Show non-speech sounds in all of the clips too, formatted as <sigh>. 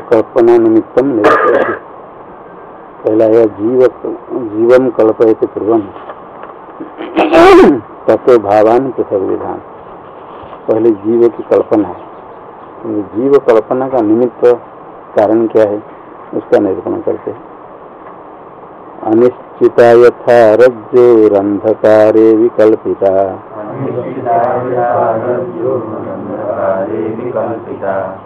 कल्पना निमित्तम पहला है जीव जीवम कल्पयत पूर्वम तत्व भावान पृथक विधान पहले जीव की कल्पना है। जीव कल्पना का निमित्त कारण क्या है, उसका निरूपण करते हैं। अनिश्चिता यथा रज्जोरंधकारे विकल्पिता। विकल्पिता।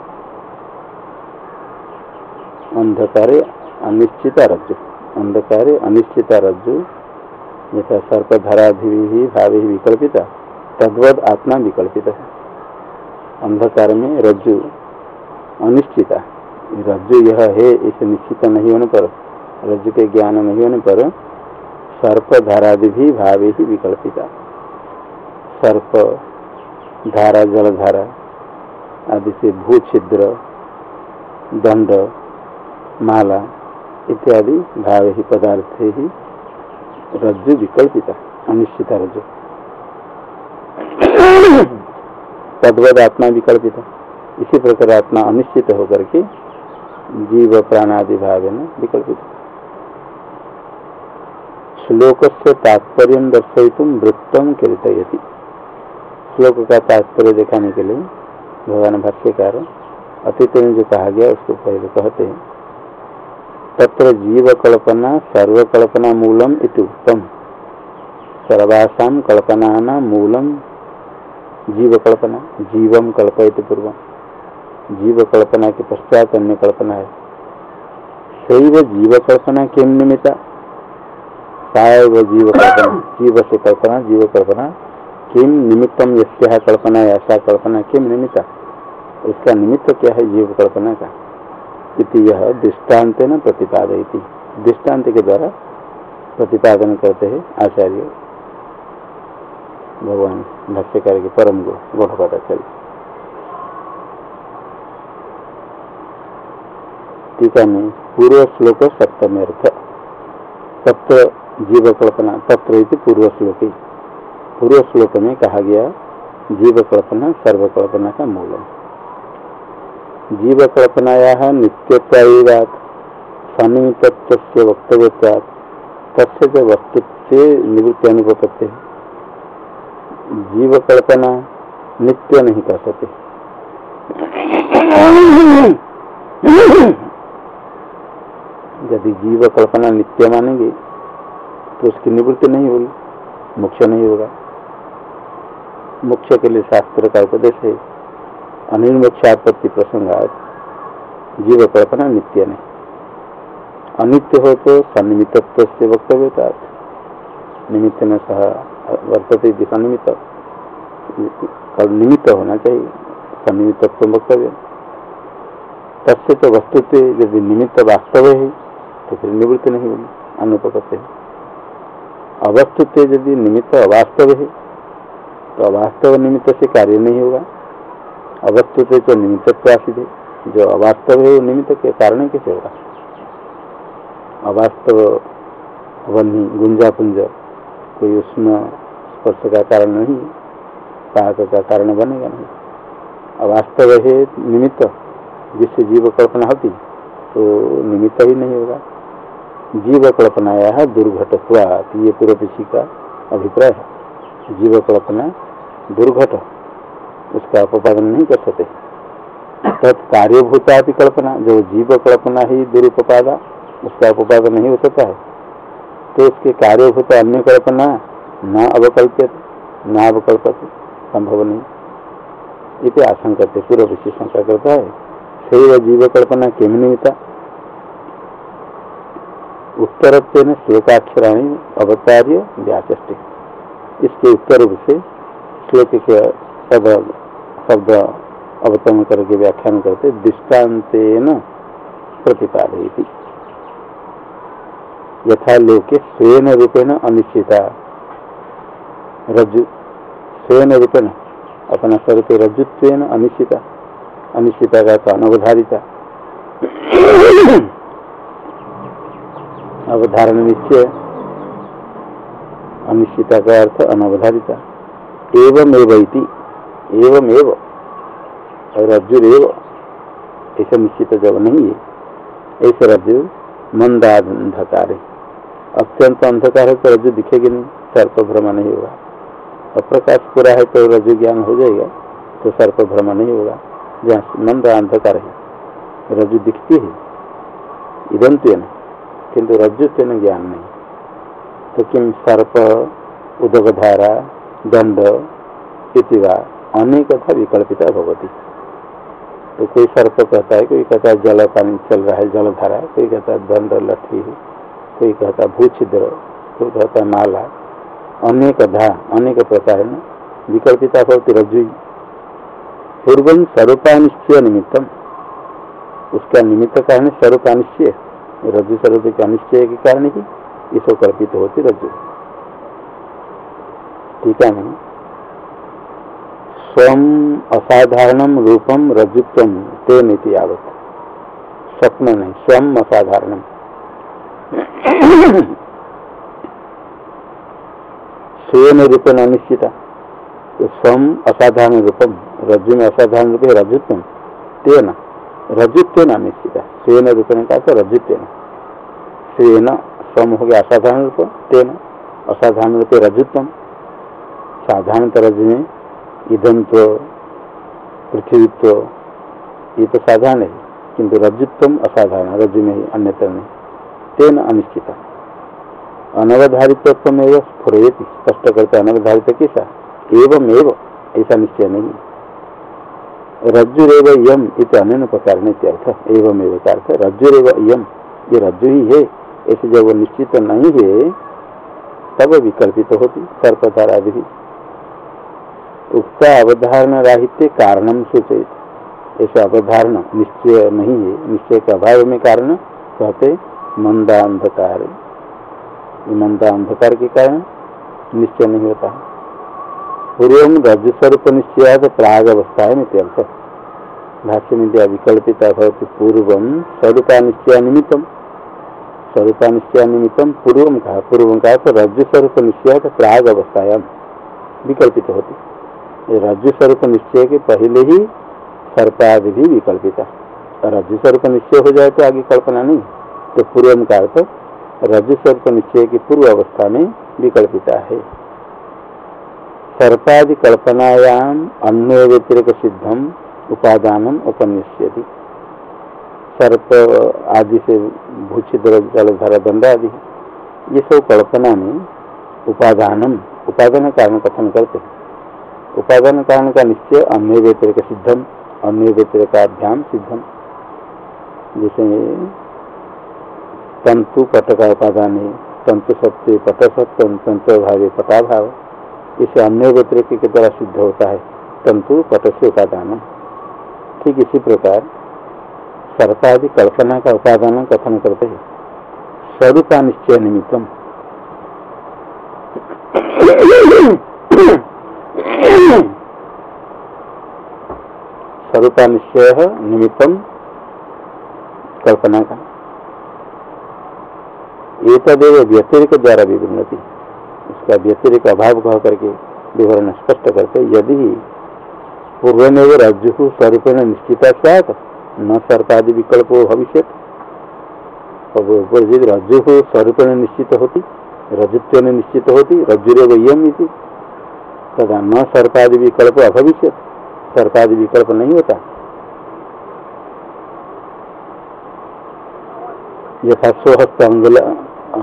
अंधकारे अनिश्चिता रज्जु। अंधकारे अनिश्चिता रज्जु। यथा सर्पधारादि भावे विकल्पिता, तद्वद आत्मा विकल्पित। है अंधकार में रज्जु अनिश्चिता। रज्जु यह है, इसे निश्चित नहीं होने पर, रज्जु के ज्ञान नहीं होने पर सर्प धारादि भी भावे ही विकल्पिता। सर्प धारा जलधारा आदि से भू छिद्र दंड माला इत्यादि भाव ही पदार्थ ही रज्जु विकल्पिता, अनिश्चिता रज्जु। तद्वद आत्मा विकल्पिता। इसी प्रकार आत्मा अनिश्चित होकर के जीव प्राणादि भाव में विकल्पित। श्लोक से तात्पर्य दर्शयितुम वृत्तम कीर्तयति श्लोक का तात्पर्य दिखाने के लिए भगवान भाष्यकार अतीत में जो कहा गया, उसको पहले कहते हैं। तत्र जीव कल्पना सर्वकल्पना मूलम इति उत्तम सर्वासा कल्पना मूलम जीव कल्पना जीवम कल्पयत पूर्वम। जीव कल्पना के पश्चात अन्य कल्पना है। सैव जीव कल्पना किम निमित्ता साव जीव कल्पना जीव से कल्पना जीव कल्पना किम निमित्तम यस्या कल्पना ऐसा कल्पना किम निमित्ता। इसका निमित्त क्या है? जीव कल्पना का। यह दृष्टांत न प्रतिपादयती। दृष्टांत के द्वारा प्रतिपादन करते हैं आचार्य भगवान भाष्यकार के परम गो गौठपादाचार्य टीका में पूर्व श्लोक सप्तम अर्थ तत्र जीव कल्पना तत्र पूर्व श्लोक पूर्व श्लोक में कहा गया जीव कल्पना सर्वकल्पना का मूल जीव कल्पनाया नित्यत्वात् सनिमित्व वक्तव्यत्वात्, तस्य च वस्तुत्व निवृत्ति अनुपत्ति जीव कल्पना नित्य नहीं कर सकते यदि जीव कल्पना नित्य मानेंगे तो उसकी निवृत्ति नहीं होगी, मोक्ष नहीं होगा। मोक्ष के लिए शास्त्र का उपदेश है अनिर्मोक्षापत्ति प्रसंगात जीव कल्पना नित्य नहीं। अनित्य हो तो सन्निमित्व से वक्तव्यता निमित्त में सह वर्तते सन्निमित्त। निमित्त होना चाहिए सन्निमित्व वक्तव्य। तस्य तो वस्तु यदि निमित्त वास्तव है तो फिर निवृत्त नहीं होगी अनुपत्ति अवस्तुत्व यदि निमित्त अवास्तव है तो अवास्तव निमित्त से कार्य नहीं होगा। अवस्तुत्व तो निमित्त आसित है जो अवास्तव है वो निमित्त के कारण कैसे होगा? अवास्तव वन्नी गुंजा पुंज कोई उसमें स्पर्श का कारण नहीं पाक का कारण बनेगा नहीं। अवास्तव है निमित्त, जिससे जीव कल्पना होती तो निमित्त ही नहीं होगा। जीव कल्पनाया दुर्घटत्वा ये पूर्व पीछी का अभिप्राय है। जीव कल्पना दुर्घट उसका उपादन नहीं कर सकते। तत्कार्यभूता भी कल्पना, जो जीव कल्पना ही दुरुपादा उसका उपादन नहीं हो सकता है। तो उसके कार्यभूत अन्य कल्पना न अवकल्पित न अवकल्पित, संभव नहीं। इसे आशंका पूर्व विशेष शंका करता है सही जीव कल्पना किम निमित्ता उत्तर श्लोकाक्षराणी अवतार्य व्याचष्टि इसके उत्तर से श्लोक के शब्द शब्द अवतम करके व्याख्यान करते, दृष्टान्तेन प्रतिपादयती। यथा लोके स्वयं रूपेण अनिश्चिता। रज्जु स्वयं रूपेण, अपना स्वरूप रज्जुत्व अनिश्चिता। अनिश्चिता का तो अनवधारिता। अवधारण निश्चय, अनिश्चिता का अर्थ अनवधारिता। एवं एवं एवं एव रज्जुरेव ऐसा निश्चित जब नहीं है। ऐसे रज्जु मंदाधकार। है अत्यंत अंधकार है तो रज्जु दिखेगी नहीं सर्प भ्रम नहीं होगा। और प्रकाश पूरा है तो रज्जु ज्ञान हो जाएगा तो सर्प भ्रम नहीं होगा। जहाँ मंद अंधकार है रज्जु दिखती है। इदंत किंतु रज्जु तेन ज्ञान नहीं। तो किम सर्प उदकधारा दंड इतिवा अनेक था विकल्पिता भगवती तो कोई सर्प कहता है, कोई कहता है जल पानी चल रहा है जलधारा कोई कहता है दंड लठी कोई कहता है भूछिद्र, कोई कहता है माला अनेक धा अनेक प्रकार में विकल्पिता होती रज्जु। पूर्व स्वरूपानिश्चय निमित्तम। उसका निमित्त कारण स्वरूपानिश्चय। रज्जु स्वरूप के अनिश्चय के कारण ही इसको कल्पित होती रज्जु। ठीक है नहीं स्वम असाधारण रूपम रजुत्व ते नीति आवत स्वप्न नहीं स्वम असाधारण। स्वयं रूपेण अनिश्चिता। तो स्वम असाधारण रूपम रज्जु में असाधारण रूप रजुत्व तेन। रजुत्व अनिश्चिता। स्वयं रूपेण का तो रजुत्व स्वयं स्वम हो गया असाधारण रूप, तेन। असाधारण रूप रजुत्व साधारण रज में इधमत्व पृथ्वीत्व ये तो साधारण है, किंतु रज्जुत्व असाधारण, रज्जु में ही अन्यत्र नहीं। तेन अनिश्चित अनवधारित्व में स्फुरयति स्पष्ट करते अनवधारित कैसा? एवं एव ऐसा निश्चय नहीं रज्जुरेव यम इत अन्य प्रकार अर्थ एवं एवं का अर्थ रज्जुरेव यम ये रज्जु ही है, ऐसे जब वो निश्चित नहीं है, तब विकल्पित तो होती सर्पधारा भी उक्त अवधारण राहित्य कारणम सूचित। ऐसा अवधारण निश्चय नहीं है। निश्चय के अभाव में कारण कहते मंदा अंधकार मंदा अंधकार के कारण निश्चय नहीं होता। पूर्व रज स्वरूप निश्चय प्राग अवस्था है नित्यर्थ भाष्य में दिया विकल्पिता भवती पूर्व स्वरूपा निश्चय निमित्तम। स्वरूपा निश्चय निमित्तम पूर्व कहा। पूर्व का रज स्वरूप निश्चय प्राग अवस्थायाम विकल्पित होती। राज्य स्वरूप निश्चय के पहले ही सर्पादि भी विकल्पिता राज्य स्वरूप निश्चय हो जाए तो आगे कल्पना नहीं। तो पूर्व का अर्थ राज्य स्वरूप निश्चय की पूर्व अवस्था में विकल्पिता है। सर्पादि कल्पनायाम अन्य व्यतिरिक सिद्धम उपादान उपनिष्यति सर्प आदि से भूषित जलधारा दंड आदि। ये सब कल्पना में उपादानम, उपादान कारण कथन करते हैं। उपादान कारण का निश्चय अन्य व्यतिरिक सिद्धम अन्य व्यतिरिकाभ्याम सिद्धम। जैसे तंतु पट का उपादान है तंतु सत्य, पट सत्यम तंतु भाव पटा भाव, इसे अन्य व्यतिरिक के द्वारा सिद्ध होता है। तंतु, पट से उपादान। ठीक इसी प्रकार सर्पादि कल्पना का उपादान कथन करते हैं। स्वरूपा निश्चय निमित्तम। स्वरूपा निश्चय निमित्तम कल्पना का ये तदेव व्यतिरिक द्वारा विवृणती उसका व्यतिरिक अभाव कह करके विवरण स्पष्ट करते यदि पूर्व में वो रज्जु स्वरूपेण निश्चिता सैत न सर्पादि विकल्प भविष्य यदि रज्जु स्वरूपेण निश्चित होती रजुत्व निश्चित होती रज्जुरे यम तथा न सर्पादि विकल्प अभविष्य सर्पादि विकल्प नहीं होता। यथा स्वहस्त अंगुल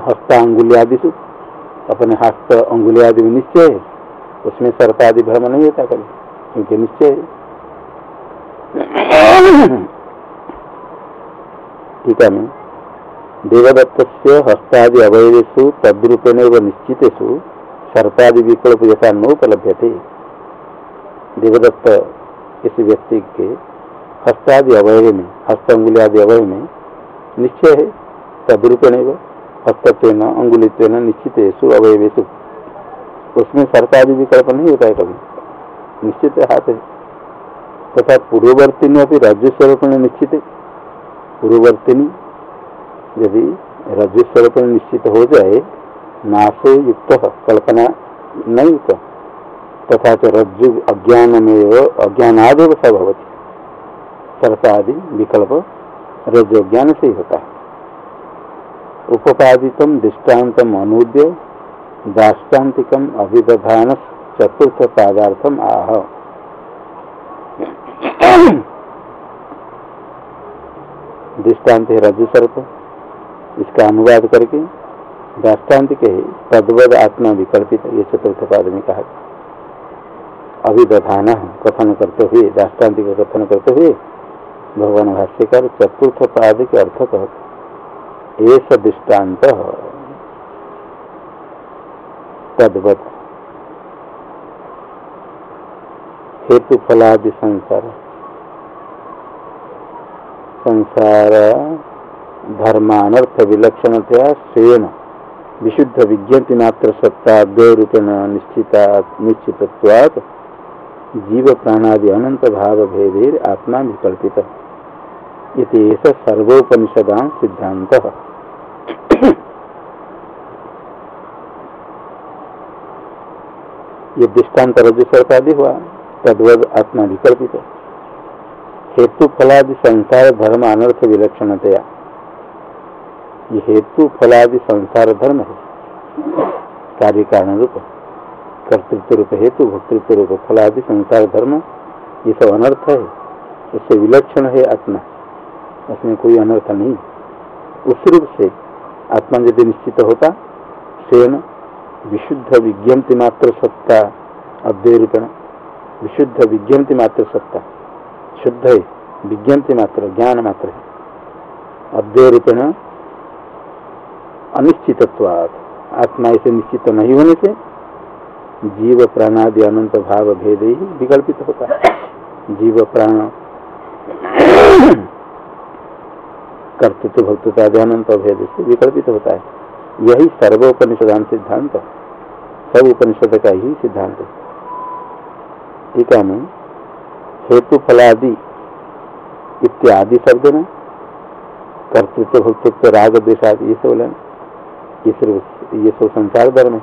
हस्तांगुल्यादिशु अपने हस्त अंगुल्यादि में निश्चय है। उसमें सर्पादि भ्रम नहीं होता कभी, क्योंकि निश्चय है। ठीक है देवदत्त हस्तादि अवयसु तद्रूपेण निश्चितेषु। सर्पादि विकल्प यथा न उपलब्ध थे देवदत्त किसी व्यक्ति के हस्तादि अवयव में हस्त अंगुली आदि अवयव में निश्चय है तदरूपेण हस्तत्व अंगुलित्व निश्चित है अवयवेशु उसमें सर्पादि विकल्प नहीं होता है कभी। निश्चित हाथ है। तथा पूर्ववर्ती अभी राज्य स्वरूप में निश्चित है। पूर्ववर्तिनी यदि रज्जु स्वरूप निश्चित हो जाए नाशो युक्त, कल्पना नहीं युक्त तथा तो रज्जु अज्ञान में अज्ञानादेव सभवती सर्पादि विकल्प रज्जु ज्ञान से ही होता है। उपपादित दृष्टांत अनुद्य दाष्टान्तिक अभिधान चतुर्थ पादार्थम आह। दृष्टांत है रज्जु सर्प इसका अनुवाद करके दाष्टान्त के तद्वद आत्मा विकल्पित, ये चतुर्थ पाद में कहा अभिदधान कथन करते हुए दाष्टान्त का कथन करते हुए, भगवान भाष्यकार चतुर्थ पाद के अर्थ कहते ऐसा दृष्टांत तद्वत हेतु फलादि संसार। संसार धर्मानर्थ विलक्षणतया स्वयं विशुद्ध विज्ञप्ति मात्र सत्ता रूपेण निश्चिता निश्चित जीव प्राणादि अनंत भाव भेदेर आत्मा विकल्पित। इस सर्वोपनिषदा सिद्धांत ये दृष्टांत रज सर्पादि हुआ, तद्वद आत्मा विकल्पित। हेतु फलादि संसार, धर्म, अनर्थ, विलक्षणतया। हेतु फलादि संसार धर्म है। कार्य कारण रूप, कर्तृत्व रूप हेतु, भक्तृत्व रूप फलादि संसार धर्म, ये सब अनर्थ है। उससे विलक्षण है आत्मा। उसमें कोई अनर्थ नहीं। उस रूप से आत्मा यदि निश्चित होता सेन विशुद्ध विज्ञप्ति मात्र सत्ता अद्वय रूपेण विशुद्ध विज्ञप्ति मात्र सत्ता, शुद्ध है। विज्ञप्ति मात्र, ज्ञान मात्र है। अद्वय अनिश्चित आत्मा ऐसे निश्चित नहीं होने से जीव प्राणादि अनंत भाव भेद ही विकल्पित होता है। जीव प्राण <coughs> कर्तृत्व भक्तृत्व अनंत भेद से विकल्पित होता है। यही सर्वोपनिषदान सिद्धांत सब उपनिषद का ही सिद्धांत है। है मैं हेतु फलादि इत्यादि शब्द न? कर्तृत्व, भक्तृत्व, राग देशादि ये सब लेना ये सब संसार धर्म है।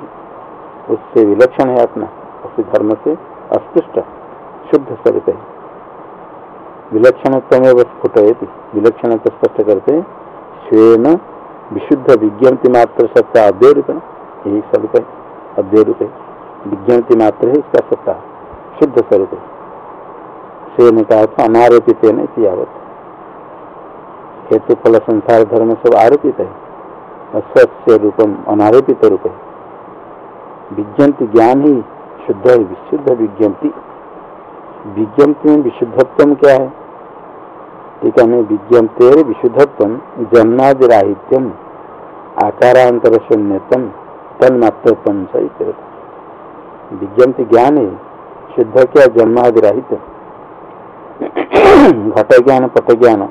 उससे विलक्षण है आत्मा। उस धर्म से अस्पृष्ट, शुद्ध स्वरूप है। विलक्षणत्व स्फुटयति। विलक्षण तो स्पष्ट करते स्वयं विशुद्ध विज्ञप्ति मात्र सत्ता अद्वय रूप यही स्वरूप है। अद्वय रूप है। विज्ञप्ति मात्र है इसका सत्ता। शुद्ध स्वरूप है। स्वयं का अर्थ अनारोपित है यावत। हेतु फल संसार धर्म सब आरोपित है। असत्य रूपम, अनारोपित रूप है। विज्ञप्ति ज्ञान ही शुद्ध है, विशुद्ध विज्ञप्ति विज्ञप्ति में विशुद्धत्व क्या है? ठीक है विज्ञप्ति विशुद्धत्व जन्मादिराहित्यम आकारांतर शून्यतम तन्मात्रत्व विज्ञप्ति ज्ञान है, शुद्ध क्या, जन्मादिराहित। घट ज्ञान पट ज्ञान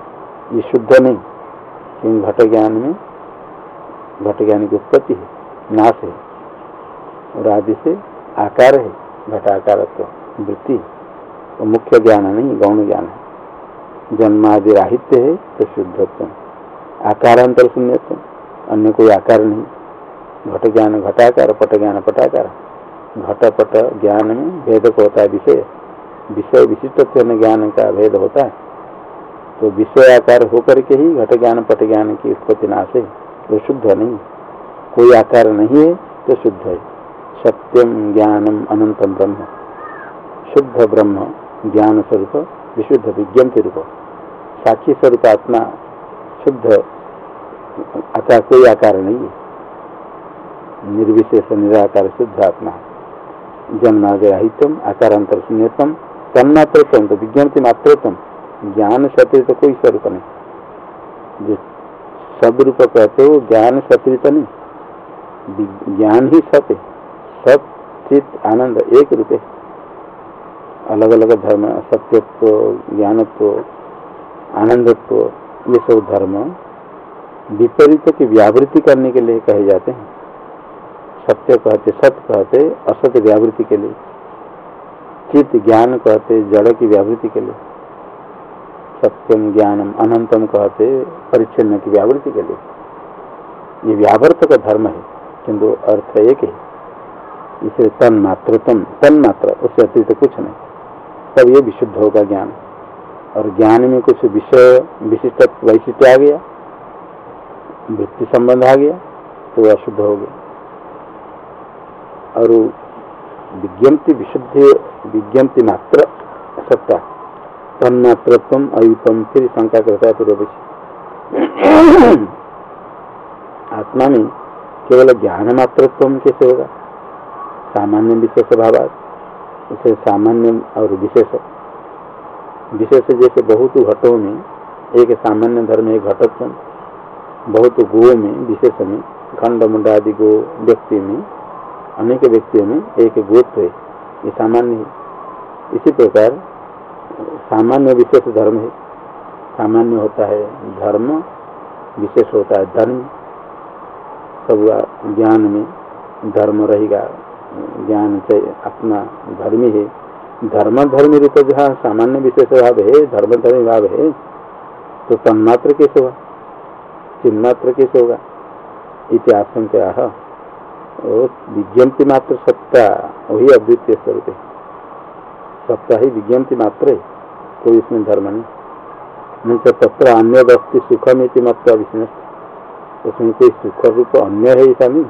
ये शुद्ध नहीं घट ज्ञान में घट ज्ञान की उत्पत्ति है, नाश है। और आदि से आकार है घट घटाकार वृत्ति तो मुख्य ज्ञान नहीं, गौण ज्ञान है। जन्मादि राहित्य है तो शुद्धत्व। आकारांतर शून्यत्व। अन्य कोई आकार नहीं। घट ज्ञान घटाकार, पट ज्ञान पटाकार। घटपट ज्ञान में भेद होता है विषय। विषय विशिष्ट ज्ञान का भेद होता है। तो विषय आकार होकर के ही घट ज्ञान, पट ज्ञान की उत्पत्ति नाश है। तो शुद्ध नहीं। कोई आकार नहीं है तो शुद्ध है। सत्यम ज्ञानम अनंतम ब्रह्म। शुद्ध ब्रह्म, ज्ञान स्वरूप, विशुद्ध विज्ञप्ति रूप साक्षी स्वरूप आत्मा शुद्ध आकार कोई आकार नहीं है। निर्विशेष, निराकार, शुद्ध आत्मा। जन्माग्राहितम आकारांतर शून्यतम तन्मात्रत्म तो विज्ञप्ति मात्रत्म ज्ञान सत्य तो कोई स्वरूप नहीं। सदरूप कहते हो, ज्ञान सत्रित नहीं। ज्ञान ही सत्य सत, चित, आनंद, एक रूप है। अलग अलग धर्म, सत्यत्व, ज्ञानत्व, आनंदत्व, ये सब धर्म विपरीत की व्यावृत्ति करने के लिए कहे जाते हैं। सत्य कहते सत्य कहते असत्य व्यावृत्ति के लिए। चित्त ज्ञान कहते, जड़ की व्यावृत्ति के लिए। सत्यम ज्ञानम अनंतम कहते परिच्छिन्न की व्यावृत्ति के लिए। ये व्यावर्त का धर्म है, किंतु अर्थ एक है। इसे तन मात्रतम तन मात्र उससे अतिरिक्त कुछ नहीं। तब ये विशुद्ध होगा ज्ञान। और ज्ञान में कुछ विषय, विशिष्ट वैशिष्ट आ गया, वृत्ति संबंध आ गया तो अशुद्ध हो गया। और विज्ञप्ति, विशुद्ध विज्ञप्ति मात्र सत्ता तन्मात्रत्व अयुतम फिर शंका करता है पूर्व आत्मा में केवल ज्ञान मात्रत्व कैसे होगा सामान्य विशेष भाव उसे सामान्य और विशेष। विशेष जैसे बहुत घटों में, एक सामान्य धर्म एक घटत्व, बहुत गो में, विशेष में, खंड मुंड आदि गो व्यक्ति में, अनेक व्यक्तियों में एक गोत्व ये सामान्य इसी प्रकार सामान्य विशेष धर्म है। सामान्य होता है धर्म, विशेष होता है धर्म। सब ज्ञान में धर्म रहेगा, ज्ञान से अपना धर्मी है। धर्म धर्म रूप जहाँ सामान्य विशेष भाव है, धर्म धर्म भाव है तो तन्मात्र कैसे होगा? चिन्मात्र कैसे होगा? इतिहास आह विज्ञप्ति मात्र सत्ता, वही अद्वितीय स्वरूप है। सत्ता ही विज्ञप्ति मात्र है कोई इसमें धर्म नहीं तो तत्र अन्य वस्तु सुखम इति मत अविष्णस्त उसमें कोई सुख रूप अन्य है ऐसा नहीं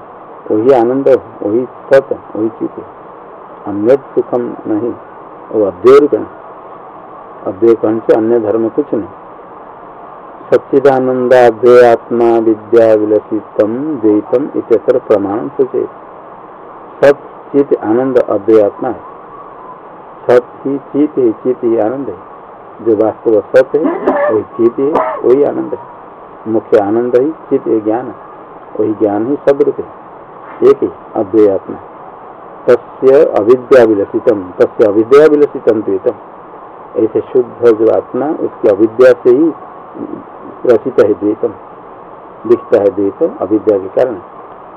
वही आनंद वही सत, वही चित है अन्य सुखम नहीं वो अद्वैय रूप अद्वैय कौन से अन्य धर्म कुछ नहीं सच्चिदानंदाद्वय आत्मा विद्या विलसितम द्वैतम इतर प्रमाण सोचे सत चित आनंद अद्वय आत्मा है। सत ही। चित है चित ही आनंद है जो वास्तव सत है, वही चित है, वही आनंद है। मुख्य आनंद ही चित है, ज्ञान वही ज्ञान ही सब रूप है। एक ही अद्वय आत्मा तस्य अविद्या विलसितम तस्य अविद्या विलसितम द्वैतम। ऐसे शुद्ध जो आत्मा, उसकी अविद्या से ही रचित है द्वैतम। दिखता है द्वैतम, अविद्या के कारण।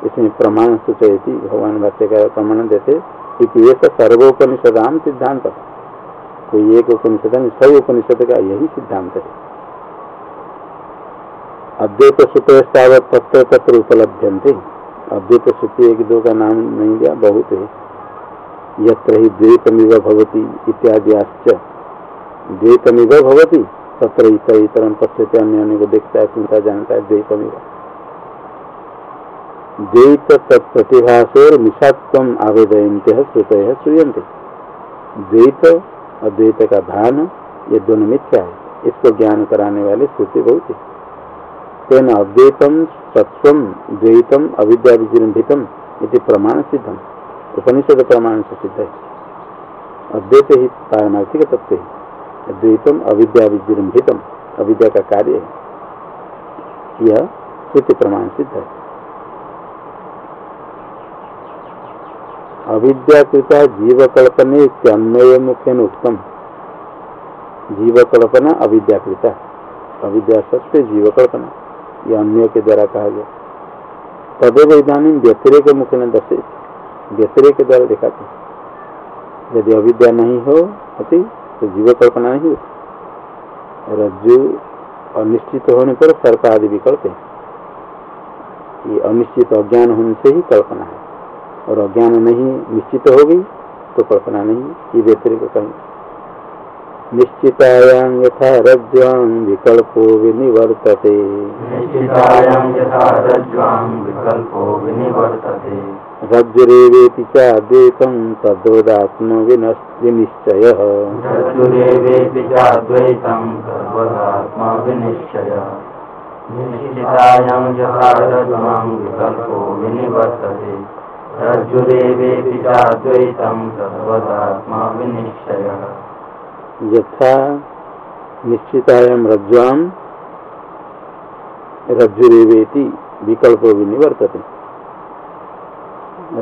इसमें प्रमाण सूचयती, भगवान भाष्य का प्रमाण देते क्योंकि सर्वोपनिषदाम सिद्धांत। कोई एक उपनिषद नहीं सब उपनिषद का यही सिद्धांत है। अद्वैत सुतवस्तावत तत्व तत्र उपलब्धंते अद्वैत श्रुति एक दो का नाम नहीं दिया, बहुत है। यत्र ही द्वैतमिव भवती इत्यादि द्वैतमिव भवती, तत्र इतर इतरम पश्यते, अन्य अन्य को देखता है, सुनता, जानता है, द्वैतमिव। द्वैत तत्प्रतिभासोर मिषात्व आवेदयंत श्रुत श्रूयते द्वैत और द्वैत का भान, ये दोनों मिथ्या है। इसको ज्ञान कराने वाले श्रुति बहुत है। तेना अद्वैतम सत्व द्वैतम अविद्या विजृंभितम प्रमाण सिद्धम उपनिषद प्रमाण से सिद्ध है। अद्वैत ही पारमार्थिक तत्व है। अद्वैतम अविद्या अविद्या का कार्य है। यह श्रुति प्रमाण सिद्ध है। अविद्याकृता जीवकल्पने अन्वय मुख्य उत्तम जीवकल्पना अविद्याकृता अविद्या सत्य जीवकल्पना। यह अन्य के द्वारा कहा गया। तदेव इधानी व्यतिरेक मुख्य ने दशे व्यतिरेक के द्वारा दिखाते यदि अविद्या नहीं हो होती तो जीवकल्पना नहीं होती। रज्जु अनिश्चित होने पर सर्प आदि विकल्प है। ये अनिश्चित अज्ञान होने से ही कल्पना है। और अज्ञान नहीं निश्चित हो गई तो कल्पना नहीं ये व्यतिरिक कहीं। निश्चितायां यथा रज्ज्वां विकल्पो विनिवर्तते। निश्चितायां यथा रज्ज्वां विकल्पो विनिवर्तते। रज्जुरेवेति तद्वदात्म विनिश्चयः निश्चितायां यथा रज्ज्वां विकल्पो विनिवर्तते। रज्जुरेवेति विनिश्चयः यथा निश्चितायाम रज्ज्वाम रज्जुरेवेति विकल्पो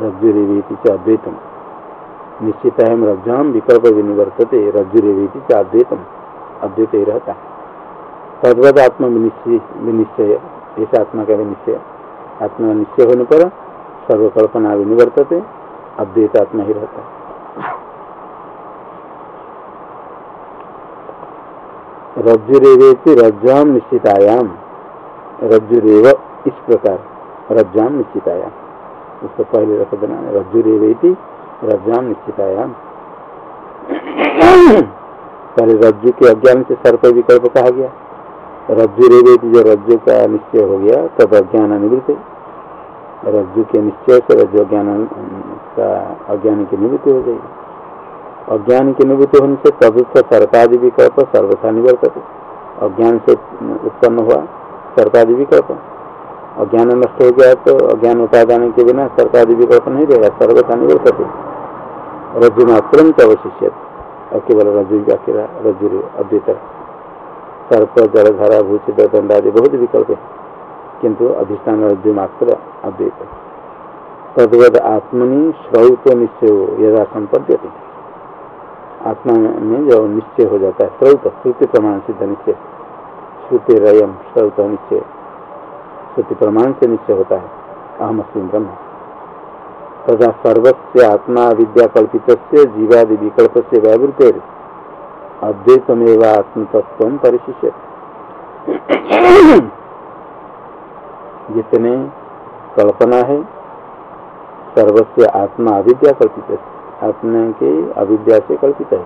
रज्जुरेवेति च अद्वैतम विकल्प विनिवर्तते रज्जुरेवी अद्वैतम अद्वैत ही रहता है आत्मा विनिश्चय। ऐसा आत्मा का आत्मा निश्चय होने पर सर्वकल्पना विनिवर्तते अद्वैत आत्मा ही रहता है। रज्जुरेवेति रज्जाम निश्चितायाम। रज्जुरेव इस प्रकार, रज्जाम निश्चितायाम। उसको पहले रख देना रज्जुरेवेति रज्जाम निश्चितायाम। पहले रज्जु के अज्ञान से सर्प विकल्प कहा गया। रज्जु रेवेति जो रज्जु का निश्चय हो गया, तब अज्ञान निवृत्ति। रज्जु के निश्चय से रज्जु अज्ञान का अज्ञान की निवृत्ति हो जाएगी अज्ञान की निवृत्ति होने से प्रवृत्त सर्पादि विकल्प सर्वथा निवर्तक। अज्ञान से उत्पन्न हुआ सर्पादि विकल्प अज्ञान नष्ट हो गया तो अज्ञान उपादान के बिना सर्पादि विकल्प नहीं रहेगा, सर्वथा निवर्तक। रज्जु मात्र तो अवशिष्य और केवल रज्जु रज्जु अद्वित सर्प जलधारा भूषित दंडादि बहुत विकल्प है। किंतु अधिष्ठान रज्जु मात्र अद्वैत। तद्वद आत्मनि श्रौत निश्चय हो यदा संपद्य आत्मा में जो निश्चय हो जाता है स्रोत श्रुति प्रमाण सिद्ध निश्चय। श्रुति रयम स्रोत निश्चय। श्रुति प्रमाण से निश्चय होता है अहम ब्रह्म। तथा सर्वस्व आत्मा विद्या कल्पित जीवादि विकल्प से व्यावृत अद्वैतमेव आत्मतत्व परिशिष्य जितने कल्पना है, सर्वस्व आत्मा अविद्या कल्पित है। आत्मा के अविद्या से कल्पित है।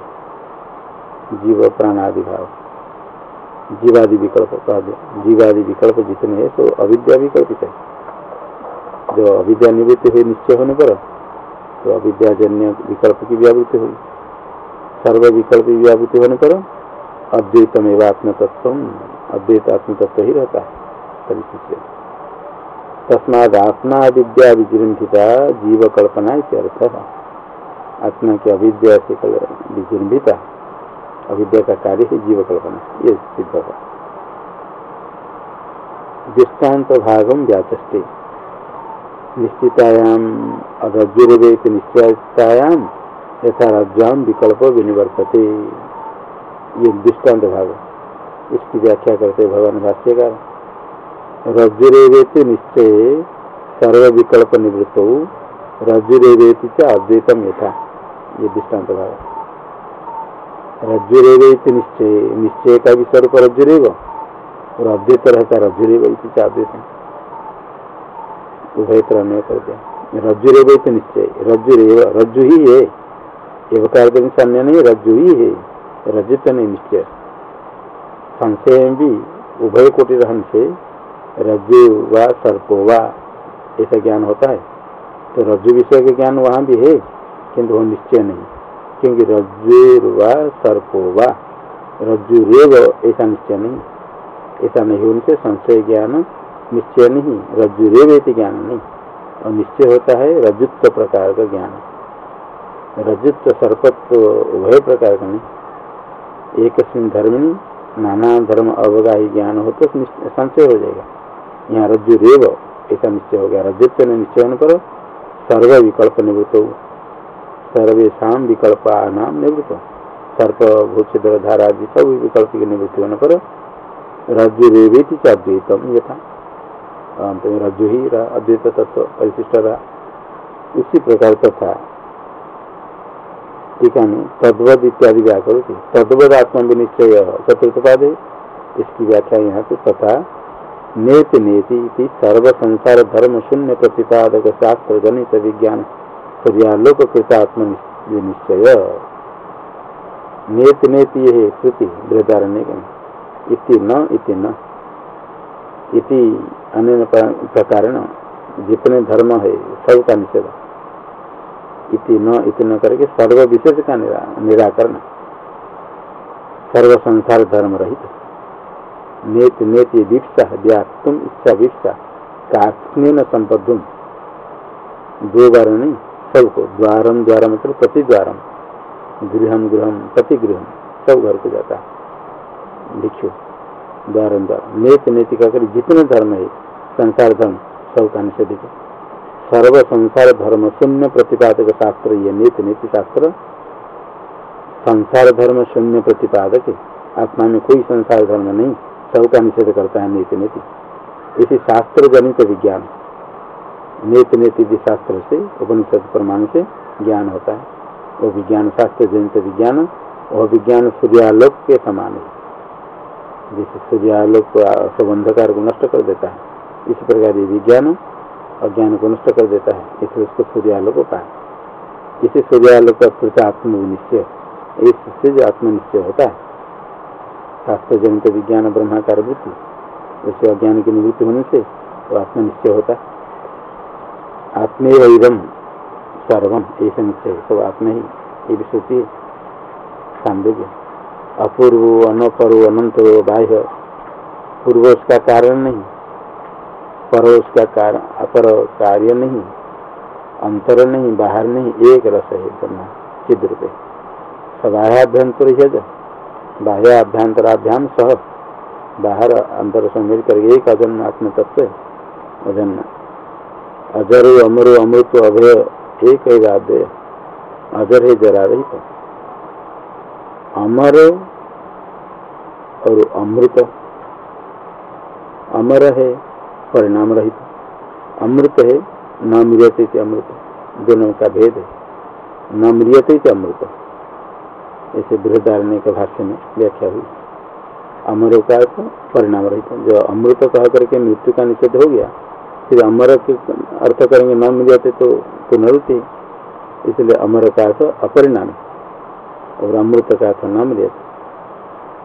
जीव प्राणादि भाव। जीवादि विकल्प जीवादि विकल्प जितने हैं तो अविद्या भी कल्पित है। जो अविद्या निवृत्ति हुई निश्चय होने पर तो अविद्याजन्य विकल्प की व्यावृत्ति हुई। सर्व विकल्प की व्यावृत्ति होने पर अद्वैतम एवं आत्म तत्व अद्वैत आत्मतत्व ही रहता है। परिशिष्य तस्माद आत्मा विद्या विजृंभिता जीव कल्पना अर्थ। आत्मा की अविद्या से विजृंभिता, अविद्या का कार्य है जीव कल्पना ये सिद्ध है दृष्टांत भागम व्याचस्ते। निश्चितायाम रज्जुर्वेत निश्चितायाम यथा रज्जाम विकल्प विनिवर्तते। ये दृष्टांत भाग इसकी व्याख्या करते भगवान भाष्यकार। रज्जुरेवेत निश्चय सर्व विकल्प निवृत्त हो रज्जुरेवेति च अद्वैतम यथा। ये दृष्टांत भाग रज्जुरेव निश्चय। निश्चय का भी स्वरूप रज्जुरेव? और अद्वैत रहता है रज्जुरेव अद्वैत उभय तरह करते रज्जुरेव निश्चय। रज्जुरेव। रज्जु ही है। एवकार अन्य नहीं, रज्जु ही है। रजित नहीं निश्चय। संशय भी उभय कोटि रहन से रज्जु व सर्पो व, ऐसा ज्ञान होता है। तो रज्जु विषय का ज्ञान वहाँ भी है, किंतु वो निश्चय नहीं। क्योंकि रज्जु व सर्पो वा रज्जुरेव ऐसा निश्चय नहीं। ऐसा नहीं होने से संशय ज्ञान निश्चय नहीं रज्जुरेव ज्ञान नहीं। और निश्चय होता है रजुत्व प्रकार का ज्ञान। रजुत्व सर्पत्व उभय प्रकार का नहीं। एक धर्मिणी नाना धर्म अवगाही ज्ञान हो तो संशय हो जाएगा। यहाँ रज्जु रेव ऐसा निश्चय हो गया। रजुत्व ने निश्चय होने पर सर्व विकल्प निवृत्त हो। सर्वेशा विकल्पा नाम निवृत्त। सर्प भूषित धारा आदि सब विकल्प की निवृत्ति होने पर रज्जु रेवेति अद्वैतम यथा। अंत में रज्जु ही अद्वैत तत्व परिशिष्ट रहा। इसी प्रकार तथा। टीका में तद्वद इत्यादि व्याकर तद्वद आत्म विनिश्चय चतुर्थ पाद है इसकी व्याख्या यहाँ से तथा नेति नेति सर्व संसार धर्म शून्य प्रतिपादक शास्त्र गणित विज्ञान सूर्यालोक कृतात्म निश्चय नेत नेत ये श्रुति बृहदारण्य इति न इति न। इति अन्य प्रकार जितने धर्म है, सब का निषेध। इति न इति न करके सर्व विशेष का निराकरण। सर्व संसार धर्म रहित। नेत नेत दीक्षा व्याप्तुम इच्छा वीक्षा। कात्न संपद्म दो बार नहीं सबको द्वारम द्वारा मतलब प्रति द्वारम गृह गृह प्रति गृह सब घर को जाता। लिखो द्वारम द्वार। नेत नेति का कर जितने धर्म है, संसार धर्म सब का निषेधित सर्व संसार धर्म शून्य प्रतिपादक शास्त्र, ये नीति नीति शास्त्र। संसार धर्म शून्य प्रतिपादक आत्मा में कोई संसार धर्म नहीं। सबका निषेध करता है नीति नीति। इसी शास्त्र जनित विज्ञान। नीति नीति शास्त्र से, उपनिषद प्रमाण से ज्ञान होता है। वो विज्ञान शास्त्र जनित विज्ञान वह विज्ञान सूर्यालोक के समान है। जिस सूर्यालोक सब अंधकार को नष्ट कर देता है। इस प्रकार ये विज्ञान अज्ञान को नष्ट कर देता है। इसलिए उसको सूर्यालोक पाए इसे सूर्यालोक का प्रति आत्मनिश्चय इससे जो आत्मनिश्चय होता है। शास्त्र जनित विज्ञान ब्रह्माकार वृत्ति उसे अज्ञान की निवृत्ति होने से वो आत्मनिश्चय होता। है आत्मेव इदम सर्वम ऐसा निश्चय सब आत्मा ही ये भी सोचिए सामवेद्य अपूर्व अनपर्व अनंत, बाह्य। पूर्व उसका कारण नहीं। पर उसका कारण अपर कार्य नहीं। अंतर नहीं, बाहर नहीं। एक रस है करना चिद रूपे सबाह्याभ्यंतर ही बाह्य अभ्यंतराभ्याम सह बाहर अंतर से मिल कर एक अजन्म आत्म तत्व अजन्म। अजर अमर अमृत अभय, एक है अजर है जरा रही तो अमर और अमृत, अमर है परिणाम रहित। अमृत है न मिलते अमृत, दोनों का भेद है। न मिलते अमृत। ऐसे बृहदारण्य के भाष्य में व्याख्या हुई। अमर का परिणाम रहित जो अमृत कह करके मृत्यु का निषेध हो गया, फिर अमर के अर्थ करेंगे न मिल जाते तो पुनरुति इसलिए अमर का अर्थ अपरिणाम और अमृत का अर्थ न मिले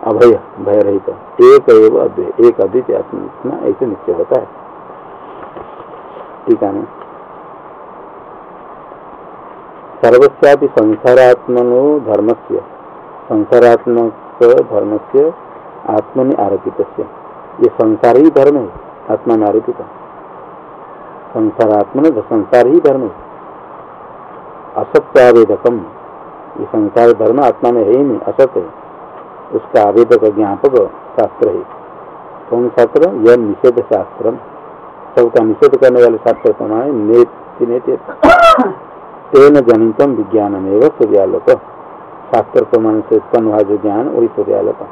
अभय, भय रहित। एक एवं अद्वय एक अद्वितीय आत्मा। ऐसे निश्चय होता है। ठीक है सर्वस्यापि संसारात्मनो धर्म से संसारात्मक धर्म से आत्मनि आरोपित ये संसार ही धर्म है, आत्मा में आरोपित संसारात्मन संसार ही धर्म है। असत्यावेदकम। ये संसार धर्म आत्मा में है ही नहीं, असत है। उसका आवेदक ज्ञापक शास्त्र है। कौन शास्त्र? यह निषेध शास्त्र। सबका निषेध करने वाले शास्त्र प्रमाण नेति तेन जनितम विज्ञान में सूर्यालोक। शास्त्र प्रमाण से उत्पन्न हुआ जो ज्ञान वही सूर्यालोक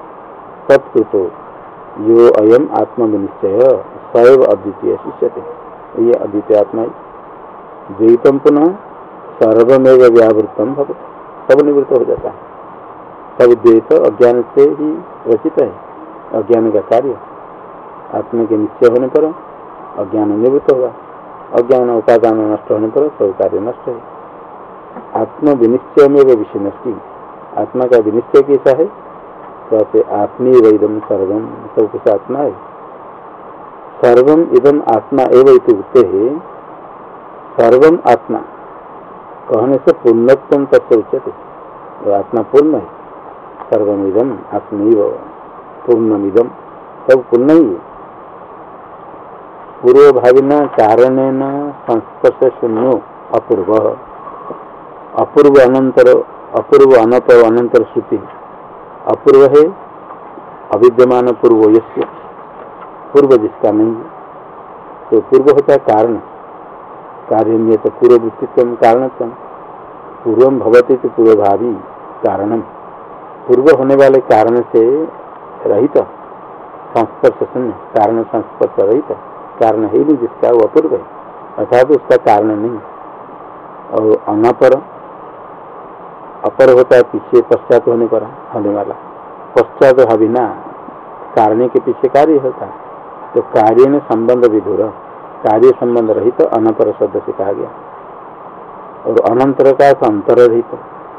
तत्कृतो यो अयम आत्मविनिश्चय सैव अद्वितीय शिष्य ये अद्वितीय आत्मा द्वैतम पुनः सर्वमेव व्यावृतम सब निवृत्त हो जाता है। सब द्वेत अज्ञान से ही रचित है। अज्ञान का कार्य। आत्मा के निश्चय होने पर अज्ञान निवृत्त होगा। अज्ञान उपादान नष्ट होने पर सब कार्य नष्ट है। आत्म विनिश्चय में वे विषय नष्टि आत्मा का विनिश्चय कैसा है? कहते तो आत्मी वैदम सर्वम सब कुछ आत्मा है। सर्वम इदम आत्मा एवं उत्ते है। सर्वम आत्मा, कहने से पूर्णत्व तत्व उच्चते वो आत्मा पूर्ण है। सर्वमिदम आत्मैव, पूर्णमिदम, सब पूर्ण ही है। पूर्व भाविना कारण संस्पर्श शून्य अपूर्व। अपूर्व अनंतर अपूर्व अनतर अनंतर श्रुति अपूर्व है, अविद्यमान पूर्व यश्य पूर्व जिसका नहीं तो पूर्व होता है कारण। कार्य में तो पूर्व वृत्तित्व कारण पूर्व भवती तो पूर्वभावी कारणम पूर्व होने वाले कारण से रहित संस्पर्श शून्य। कारण संस्पर्श रहित। कारण है नहीं जिसका वो अपूर्व है। अर्थात उसका कारण नहीं और अनापर अपर होता है, पीछे पश्चात होने पर होने वाला। पश्चात हविना कारण के पीछे कार्य होता है। तो कार्य में संबंध भी विधुर कार्य संबंध रहित तो अनंतर शब्द से कहा गया। और अनंतर का अंतर रहित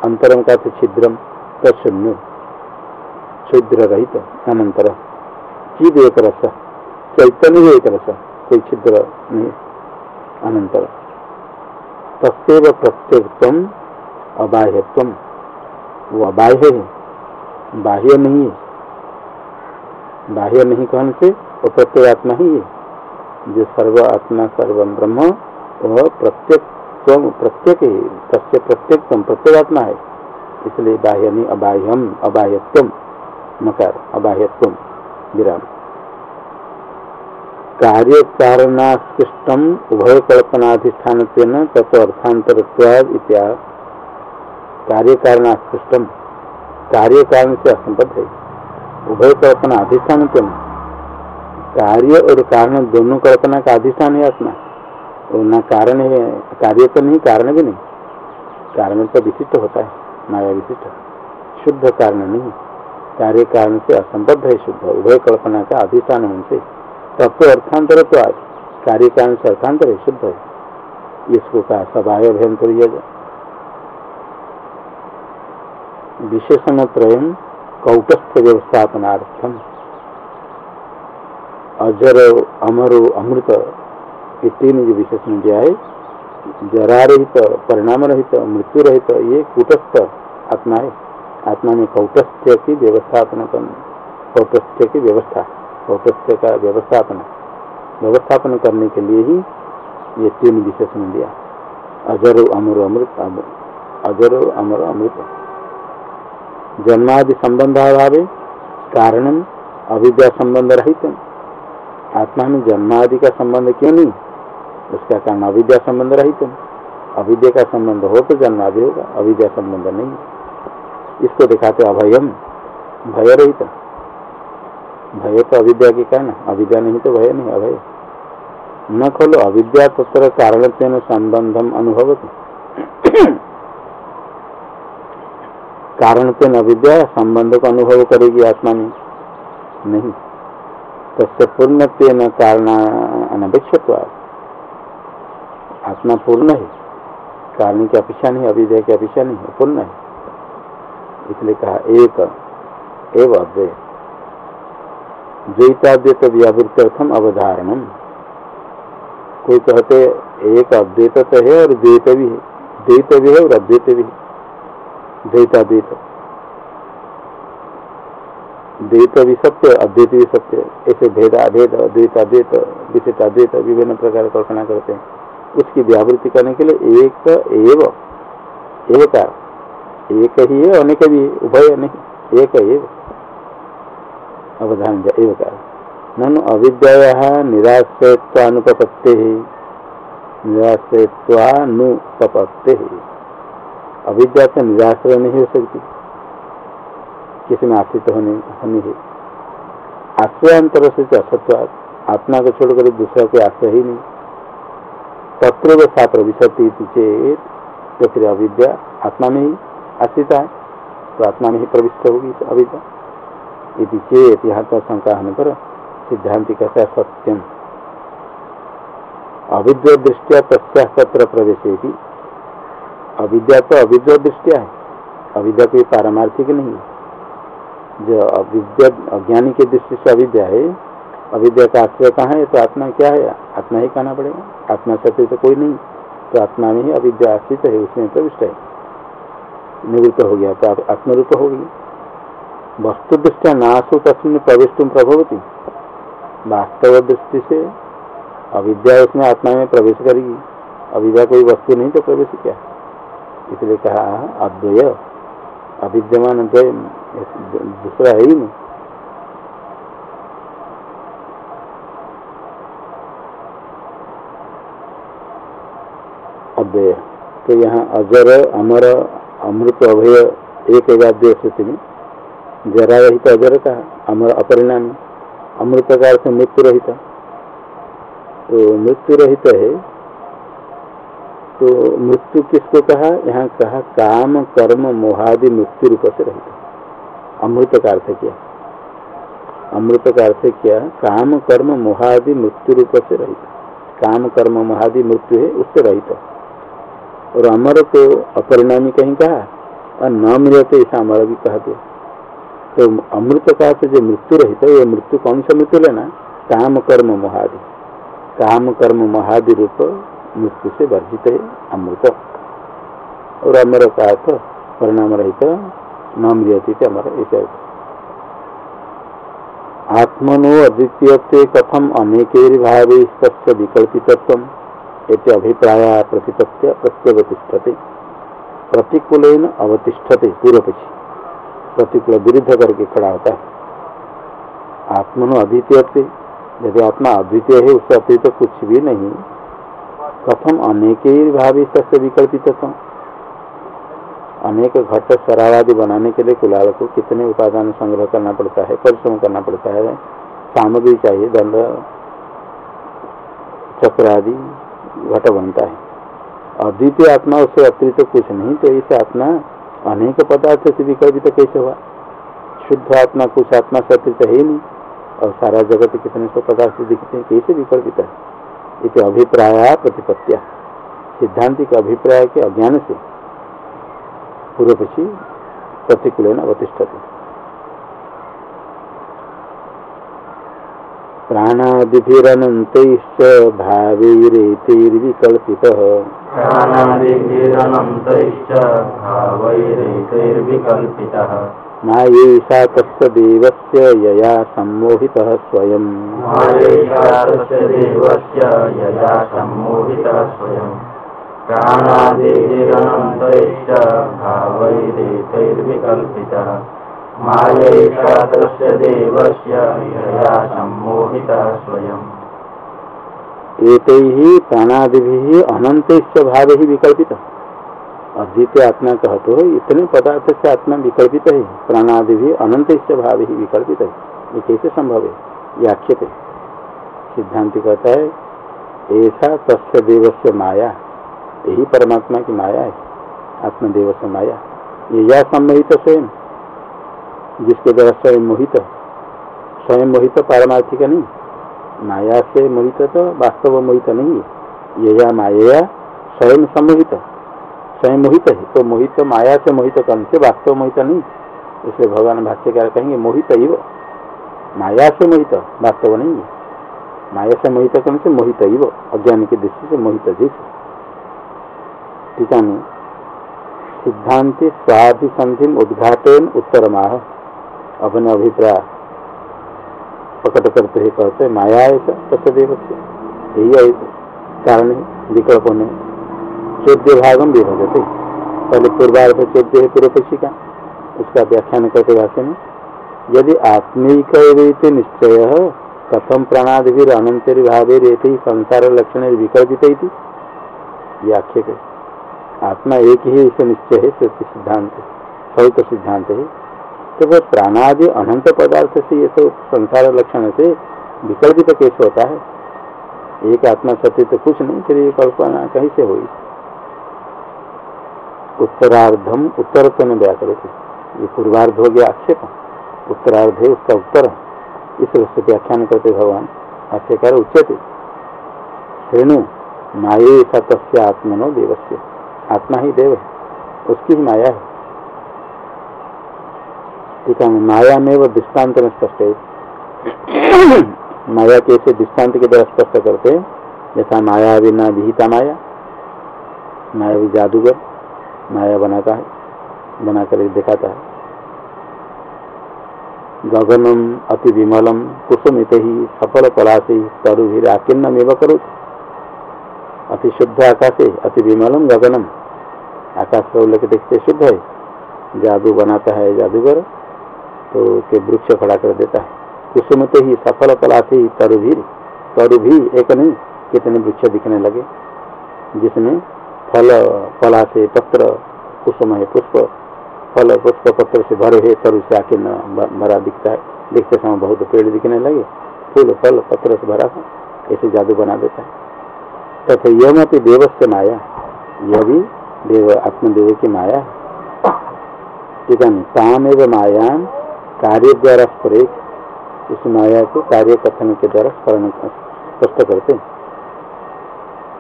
अंतरम का तो छिद्रम तत्शून्य छिद्र रहित अनंतर। चिद एक रस? चैतन्य एक रस। कोई छिद्र नहीं। अनंतर। तस्व प्रत्येकत्व अबाह्यत्व। वो अबाह्य है। बाह्य नहीं है। बाह्य नहीं कहने से वो प्रत्येगात्मा ही है। जो सर्व आत्मा, सर्व ब्रह्म, वह प्रत्येक स्वम प्रत्येक ही। तस्य प्रत्येक प्रत्येगात्मा है। इसलिए बाह्य नहीं अबाह्यम अबाह्यत्व। मकार, अबाह्यत्व। विराम। कार्य कारणास्पृष्टम उभय कल्पनाधिष्ठान तत्व अर्थांतर इत्या कार्य कारणास्पृष्टम कार्य कारण से असंबद्ध है। उभय कल्पना अधिष्ठान क्यों? कार्य और कारण दोनों कल्पना का अधिष्ठान है अपना? और न कारण है, कार्य तो नहीं, कारण भी नहीं। कारण तो विशिष्ट होता है, माया विशिष्ट। शुद्ध कारण नहीं। कार्य कारण से असंबद्ध है शुद्ध। उभय कल्पना का अधिष्ठान उनसे। तत्व अर्थांतर तो आज। कार्य कारण से अर्थांतर है, शुद्ध है। इसको कहा सबाय अभ्यंतर विशेषण त्रय कौटस्थ व्यवस्थापनार्थम अजर, अमर, अमृत ये तीन जो विशेषण दिया है जरा रहित परिणाम रहित मृत्यु रहित ये कूटस्थ आत्मा है। आत्मा में कौटस्थ्य की व्यवस्थापन कौटस्थ्य की व्यवस्था कौटस्थ्य का व्यवस्थापन। व्यवस्थापन करने के लिए ही ये तीन विशेषण दिया। अजर, अमर, अमृत अजर, अमर, अमृत। जन्मादि संबंध अभाव कारण अविद्या संबंध रहित आत्मा में जन्मादि का संबंध क्यों नहीं? उसका कारण अविद्या संबंध रहित अविद्या का संबंध हो तो जन्मादि होगा, अविद्या संबंध नहीं। इसको दिखाते अभयम भय रहित भय तो अविद्या के कारण अविद्या नहीं तो भय नहीं, अभय। न खोलो, अविद्या तत्र कारण संबंधम अनुभव कारण तेन अविद्या संबंध को अनुभव करेगी आत्मा में नहीं। तस्य तेन कारण अनपेक्षित आत्मा पूर्ण है। कारण की अपेक्षा नहीं, अविद्या की अपेक्षा नहीं पूर्ण है। इसलिए कहा, एक एव अद्वय द्वैताद्वैत व्यावृत्यर्थम अवधारणम। कोई कहते, एक अद्वैत है और द्वैत भी है। द्वैत भी है और अद्वैत भी है। द्वैताद्वैत द्वैत भी सत्य अद्वैत भी सत्य। ऐसे भेदा भेद अद्वैताद्वैत विशिष्टाद्वैत विभिन्न प्रकार कल्पना करते हैं। उसकी व्यावृत्ति करने के लिए एक एव एक एक ही है अनेक भी, उभय नहीं, एक है अवधान एक ननु अविद्या निराश्रयत्वानुपत्ते निराश्रयत्वानुपत्ते अविद्या से निराश्रय नहीं हो सकती किसी में आश्रित होने, होनी है। आश्रयांतर से असत्व आत्मा को छोड़कर दूसरा कोई आश्रय ही नहीं। तत्व छात्र विशति चेत तो फिर अविद्या आत्मा में ही आश्रिता है। तो आत्मा में ही प्रविष्ट होगी अविद्या। यदि चेत, यहाँ का शंका होने पर सिद्धांति कहता है सत्यम। अविद्या दृष्टिया तस्त्र प्रवेश अविद्या तो अविद्या दृष्टिया है। अविद्या कोई पारमार्थिक नहीं है। जो अविद्या, अज्ञानी के दृष्टि से अविद्या है, अविद्या का आश्रय कहाँ है? तो आत्मा क्या है? आत्मा ही कहना पड़ेगा। आत्मा सत्य तो कोई नहीं। तो आत्मा में ही अविद्या आश्रित है, उसमें प्रविष्ट है। निवृत्त हो गया तो आत्मरूप हो गई। वस्तु दृष्टिया नाशु तस्वीर तुम प्रभवती। वास्तव दृष्टि से अविद्या उसमें आत्मा में प्रवेश करेगी। अविद्या कोई वस्तु नहीं तो प्रवेश क्या इसलिए कहा अद्वय अविद्यमान द्वय दूसरा है ही नहीं। अद्वय तो यहाँ अजर, अमर, अमृत, अभय, एक एकाद्य स्थिति में। जरा रहित अजर का, अमर अपरिणामी। अमृत का अर्थ मृत्यु रहित। तो मृत्यु रहित है तो मृत्यु किसको कहा? यहाँ कहा, काम, कर्म, मोहादि मृत्यु रूप से रहित। अमृत का अर्थ क्या? अमृत का अर्थ क्या? काम, कर्म, मोहादि मृत्यु रूप से रहित। काम, कर्म, मोहादि मृत्यु है, उससे रहित। और अमर को अपरिणामी कहीं कहा? और न मिलते ऐसा अमर भी कहते तो अमृत का से जो मृत्यु रहित है, ये मृत्यु कौन सा मृत्यु लेना? काम, कर्म, मोहादि। काम, कर्म, महादि रूप मृत्यु से वर्जित है अमृत। और अमर का अर्थ परिणाम रहित न मिलती अमर ऐसा आत्मनो अद्वितीय कथम अनेक भाव विकल्पित्व ये अभिप्राय प्रतिपत्य प्रत्यवतिष्ठते। प्रतिकूल अवतिष्ठते पूर्व पक्षी प्रतिकूल विरुद्ध करके खड़ा होता है। आत्मनो अद्वितीय यदि आत्मा अद्वितीय है, उससे अतिरिक्त तो कुछ भी नहीं। कथम अनेक भावी से विकल्पित अनेक घट शराबादी बनाने के लिए कुलाल को कितने उपादान संग्रह करना पड़ता है, परिश्रम करना पड़ता है, सामग्री चाहिए, दंड, चक्र आदि, घट बनता है। अद्वितीय आत्मा उससे अतिरिक्त तो कुछ नहीं तो इसे आत्मा अनेक पदार्थ से विकल्पित कैसे हुआ? शुद्ध आत्मा, कुछ आत्मा से अतिरिक्त है ही नहीं, और सारा जगत कितने सौ पदार्थ दिखते हैं, कैसे विकल्पित है? इसे अभिप्राय प्रतिपत्तिया। सिद्धांति का अभिप्राय के अज्ञान से पूर्व पक्षी प्रतिकूल अवतिष्ठते। प्राणादिभिरनन्तैश्च भावैरेतैर्विकल्पितः। प्राणादिभिरनन्तैश्च भावैरेतैर्विकल्पितः। तस्य देवस्य यया सम्मोहितः स्वयं मायैषा तस्य देवस्य यया सम्मोहितः स्वयं प्राणादिभिरनन्तैश्च भावैरेतैर्विकल्पितः। मायैषा तस्य देवस्य यया सम्मोहितः स्वयम्। एतैः प्राणादिभिः अनन्तैश्च भावैः विकल्पितः। अद्वितीय आत्मा कह तो इतने पदार्थ से आत्मा विकल्पित है, प्राणादि भी अनंत भाव ही विकल्पित है। ये कैसे संभव है? ये आक्षेप है। सिद्धांत कहता है, ऐसा तस्य देव से माया। यही परमात्मा की माया है आत्मदेव से माया। ये या सम्मोहित स्वयं, जिसके द्वारा स्वयं मोहित स्वयं मोहित पारमार्थिक नहीं, माया से मोहित तो वास्तव मोहित नहीं ये या माया स्वयं सम्मोहित स्वयं मोहित है। तो मोहित माया से मोहित करने से वास्तव मोहित नहीं। इसलिए भगवान भाष्यकार कहेंगे, मोहित ही वो। माया से मोहित, वास्तव नहीं है। माया से मोहित करने से मोहित ही वो। अज्ञान की दृष्टि से मोहित जैसे टीका में सिद्धांत स्वाभिसंधि उद्घाटन उत्तर माह अपने अभिप्राय प्रकट करते हुए कहते माया ऐसा तत्देव यही कारण विकल्प ने चौद्य भागम विभजते पहले पूर्वार्ध चौद्य है पूर्व पक्षी का। उसका व्याख्यान करते भाषण में यदि आत्मिक निश्चय कथम प्रणादि अनंतर भावे रेति संसार लक्षण विकल्पित ये आक्षेप है आत्मा एक ही इसे निश्चय है सिद्धांत सहित सिद्धांत है। तो वह प्राणादि अनंत पदार्थ से ये तो संसार लक्षण से विकल्पित कैसे होता है। एक आत्मा सत्य तो कुछ नहीं, फिर ये कल्पना कहीं से हुई? उत्तरार्धम उत्तर से में व्याकर ये पूर्वार्ध हो गया आक्षेप। उत्तरार्ध है, उसका उत्तर इस रूप से व्याख्यान करते भगवान आक्षेकार उच्चते श्रेणु, माये सा तस्य आत्मनो देवस्य। आत्मा ही देव है, उसकी ही माया है। ठीक है, माया में वो दृष्टांत में स्पष्ट है। माया कैसे दृष्टांत के द्वारा स्पष्ट करते हैं, जैसा माया बिना विहिता माया माया भी जादूगर। माया बनाता है, बनाकर दिखाता है। गगनम अति विमलम, कुसुमित ही सफल पलासी तरुभिर आकिन्नम एवं करो अति शुद्ध आकाश, अति विमलम गगनम। आकाश को लेकर देखते शुद्ध है। जादू बनाता है जादूगर तो के वृक्ष खड़ा कर देता है। कुसुमित ही सफल पलासी तरुभीर तरु भी एक नहीं, कितने वृक्ष दिखने लगे, जिसमें फल फला से पत्र कुसुम है पुष्प फल पुष्प पत्र से भरे है तरु से आके भरा दिखता है देखते समय बहुत पेड़ दिखने लगे फूल फल पत्र से भरा ऐसे जादू बना देता है तथा तो यम अपनी देव से माया यह भी देव आत्मदेव की माया ठीक है ताम एवं माया कार्य द्वारा स्फुरेक इस माया को कार्य कथन के द्वारा स्मरण स्पष्ट करते हैं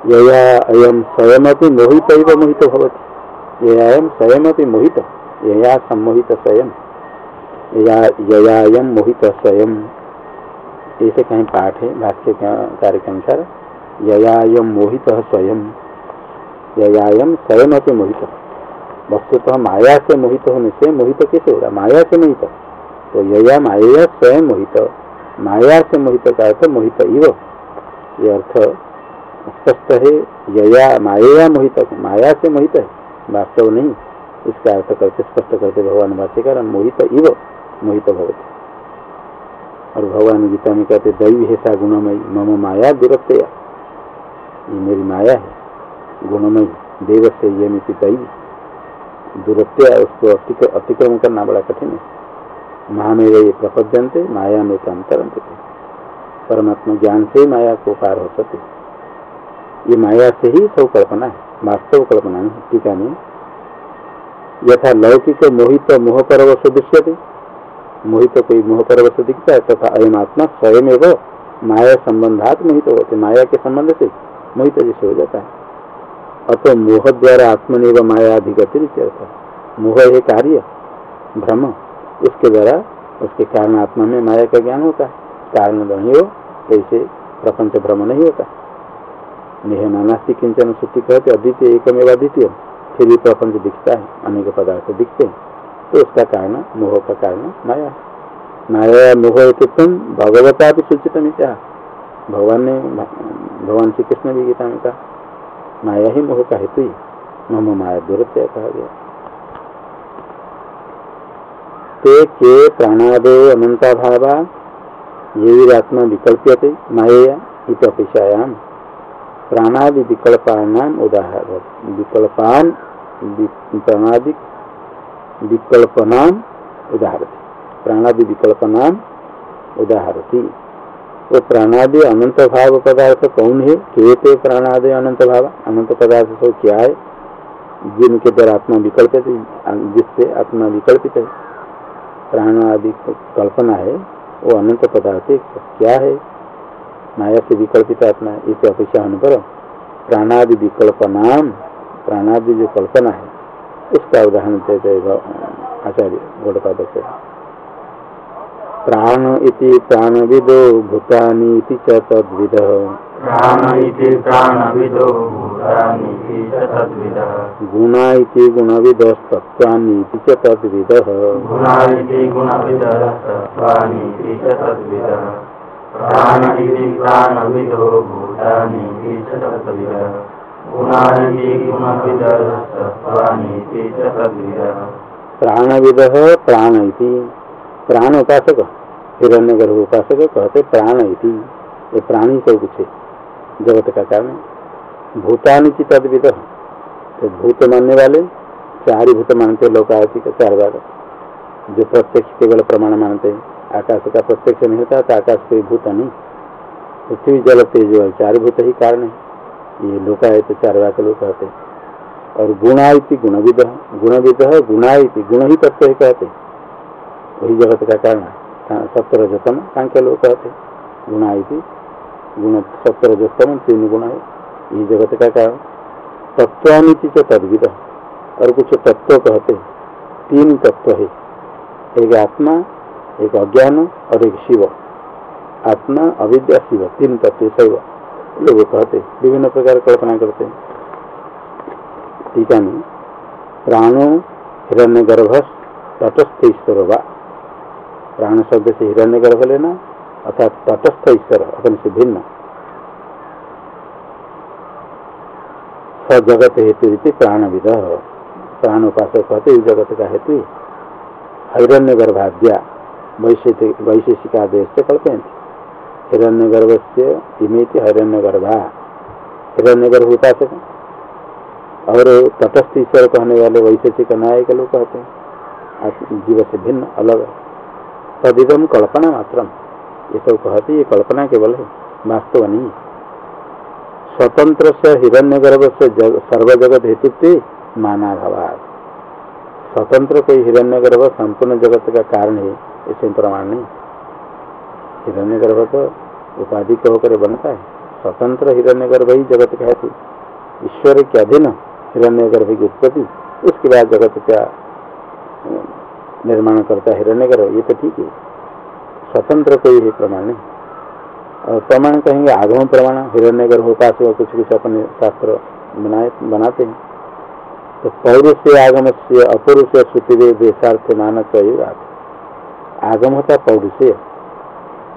यया अयम स्वयं मोहित मोहित भवती ययायम स्वयं मोहित, यया सम्मोहित स्वयं ययायम मोहित स्वयं ऐसे कहीं पाठ है भाष्य कार्य के अनुसार ययायम मोहित स्वयं ययायम स्वयं मोहित। वस्तुतः माया से मोहित होने से मोहित कैसे होगा? माया से मोहित। तो यया माया स्वयं मोहित, माया से मोहित का अर्थ मोहित इव। ये अर्थ स्पष्ट है, यया माया मोहित माया से मोहित है, वास्तव नहीं। इसका अर्थ करते स्पष्ट करते भगवान भाष्यकार, मोहित इव, मोहित भवती। और भगवान गीता में कहते, दैव है सा गुणमयी, मम माया दुरत्या ये मेरी माया है, गुणमयी देव से ये मिति दैवी। दुरत्या उसको अतिक्रम करना बड़ा कठिन है। महा में ये प्रपद्यंते माया में अंतरंत परमात्मा ज्ञान से माया को पार हो सकते ये माया से ही सब कल्पना है। वास्तव कल्पना नहीं, टीका में यथा लौकिक मोहित मोह परवश दृश्य मोहित कोई मोह परवश दिखता है, तथा अयम आत्मा स्वयं एवं माया संबंधात मोहित होते, माया के संबंध से मोहित जैसे हो जाता है। अतो मोह द्वारा आत्मनिव माया अधिगति मोह है कार्य, भ्रम, उसके द्वारा, उसके कारण आत्मा में माया का ज्ञान होता है। कारण नहीं हो तो प्रपंच भ्रम नहीं होता। नेह नानास्ति किंचन सुखी कहते, अद्वितीय एकमेव अद्वितीय फिर भी प्रपंच दिखता है, अनेक पदार्थ दिखते हैं। तो उसका कारण, मोह का कारण, माया। माया मोह तुम भगवता भी सूचित मित्या भगवान ने, भगवान श्री कृष्ण भी गीता में कहा, माया ही मोह का हेतु ही मम माया दुरत्या कहा गया। ते के प्राणादो अनंता भावा, ये आत्मा विकल्प्यते माया अपेक्षायाम। प्राणादि विकल्पानाम उदाहरण। विकल्पान प्राणादि विकल्पनाम उदाहरण। प्राणादि विकल्पनाम उदाहरती वो प्राणादि अनंत भाव पदार्थ कौन है? केते प्राणादि अनंत भाव, अनंत पदार्थ तो क्या है? जिनके द्वारा आत्मा विकल्पित जिससे आत्मा विकल्पित है। प्राणादि कल्पना है, वो अनंत पदार्थ क्या है? माया से विकल्पित आत्मा इस अपेक्षा होने पर प्राणादि विकल्प नाम प्राणादि जो कल्पना है उसका उदाहरण देते आचार्य गौड़पाद से। प्राण इति प्राणविदो भूतानी च तद्विद। गुणा इति गुणविदस्तत्त्वानीति च इति च तद्विदः। प्राण इति प्राणविदो भूतानीति च तद्विदः गुणा इति गुणविदस्तत्त्वानीति च तद्विदः प्राणविद प्राण प्राण उपासक हिरण्य गर्भ उपासक कहते प्राण इति ये प्राणी सब कुछ है। जगत का कारण भूतान की तदविद। तो भूत मानने वाले चार भूत मानते लोग चार बार जो प्रत्यक्ष केवल प्रमाण मानते हैं। आकाश का प्रत्यक्ष नहीं होता तो आकाश कोई भूत नहीं। पृथ्वी जल तेज चार भूत ही कारण है। ये लोका है तो चार बार लोग कहते और गुणा गुणविद गुणविद गुणा गुण ही तत्व ही। कहते वही जगत का कारण सप्तर रजतम सांख्य लोग कहते गुणा गुण सप्तर रजतम तीन गुण है। ये जगत का कारण। तत्वानिति से तद्विद और कुछ तत्व कहते तीन तत्व है। एक आत्मा एक अज्ञान और एक शिव। आत्मा, अविद्या, शिव, तीन तत्व शैव लोग कहते, विभिन्न प्रकार कल्पना करते। टीका में, प्राणो हिरण्य गर्भ तटस्थ ईश्वर वा। प्राण शब्द से हिरण्य गर्भ लेना, अर्थात तटस्थ ईश्वर, अपने से भिन्न। स जगत हेतु रीति प्राणविद। प्राण उपासक कहते जगत का हेतु हिरण्य गर्भाद्या वैशेषिक आदेश से कल्पयंती हिरण्य गर्भ से इमेति हिरण्य गर्भा हिरण्य गर्भ उपासक और तटस्थ ईश्वर कहने वाले वैशेषिक नायक लोग कहते हैं। जीव से भिन्न अलग तदिदम कल्पना मात्र ये सब कहते ये कल्पना केवल है वास्तव नहीं स्वतंत्र से हिरण्य गर्भ से जग, सर्व जगत हेतु माना भवा स्वतंत्र कोई हिरण्य गर्भ संपूर्ण जगत का कारण है इसे प्रमाण नहीं। हिरण्य गर्भ तो उपाधि के होकर बनता है। स्वतंत्र हिरण्य गर्भ ही जगत का हेतु ईश्वर के अधीन हिरण्य गर्भ की उत्पत्ति, उसके बाद जगत का निर्माण करता है हिरण्य गर्भ ये तो ठीक है। स्वतंत्र कोई है प्रमाण नहीं। और प्रमाण कहेंगे आगम प्रमाण हिरण्य गर्भ उपास कुछ कुछ अपने शास्त्र बनाए, बनाते हैं। तो पौरुष आगम से अपौरुष श्रुति देशार्थ मानक मान आगम होता पौरुष,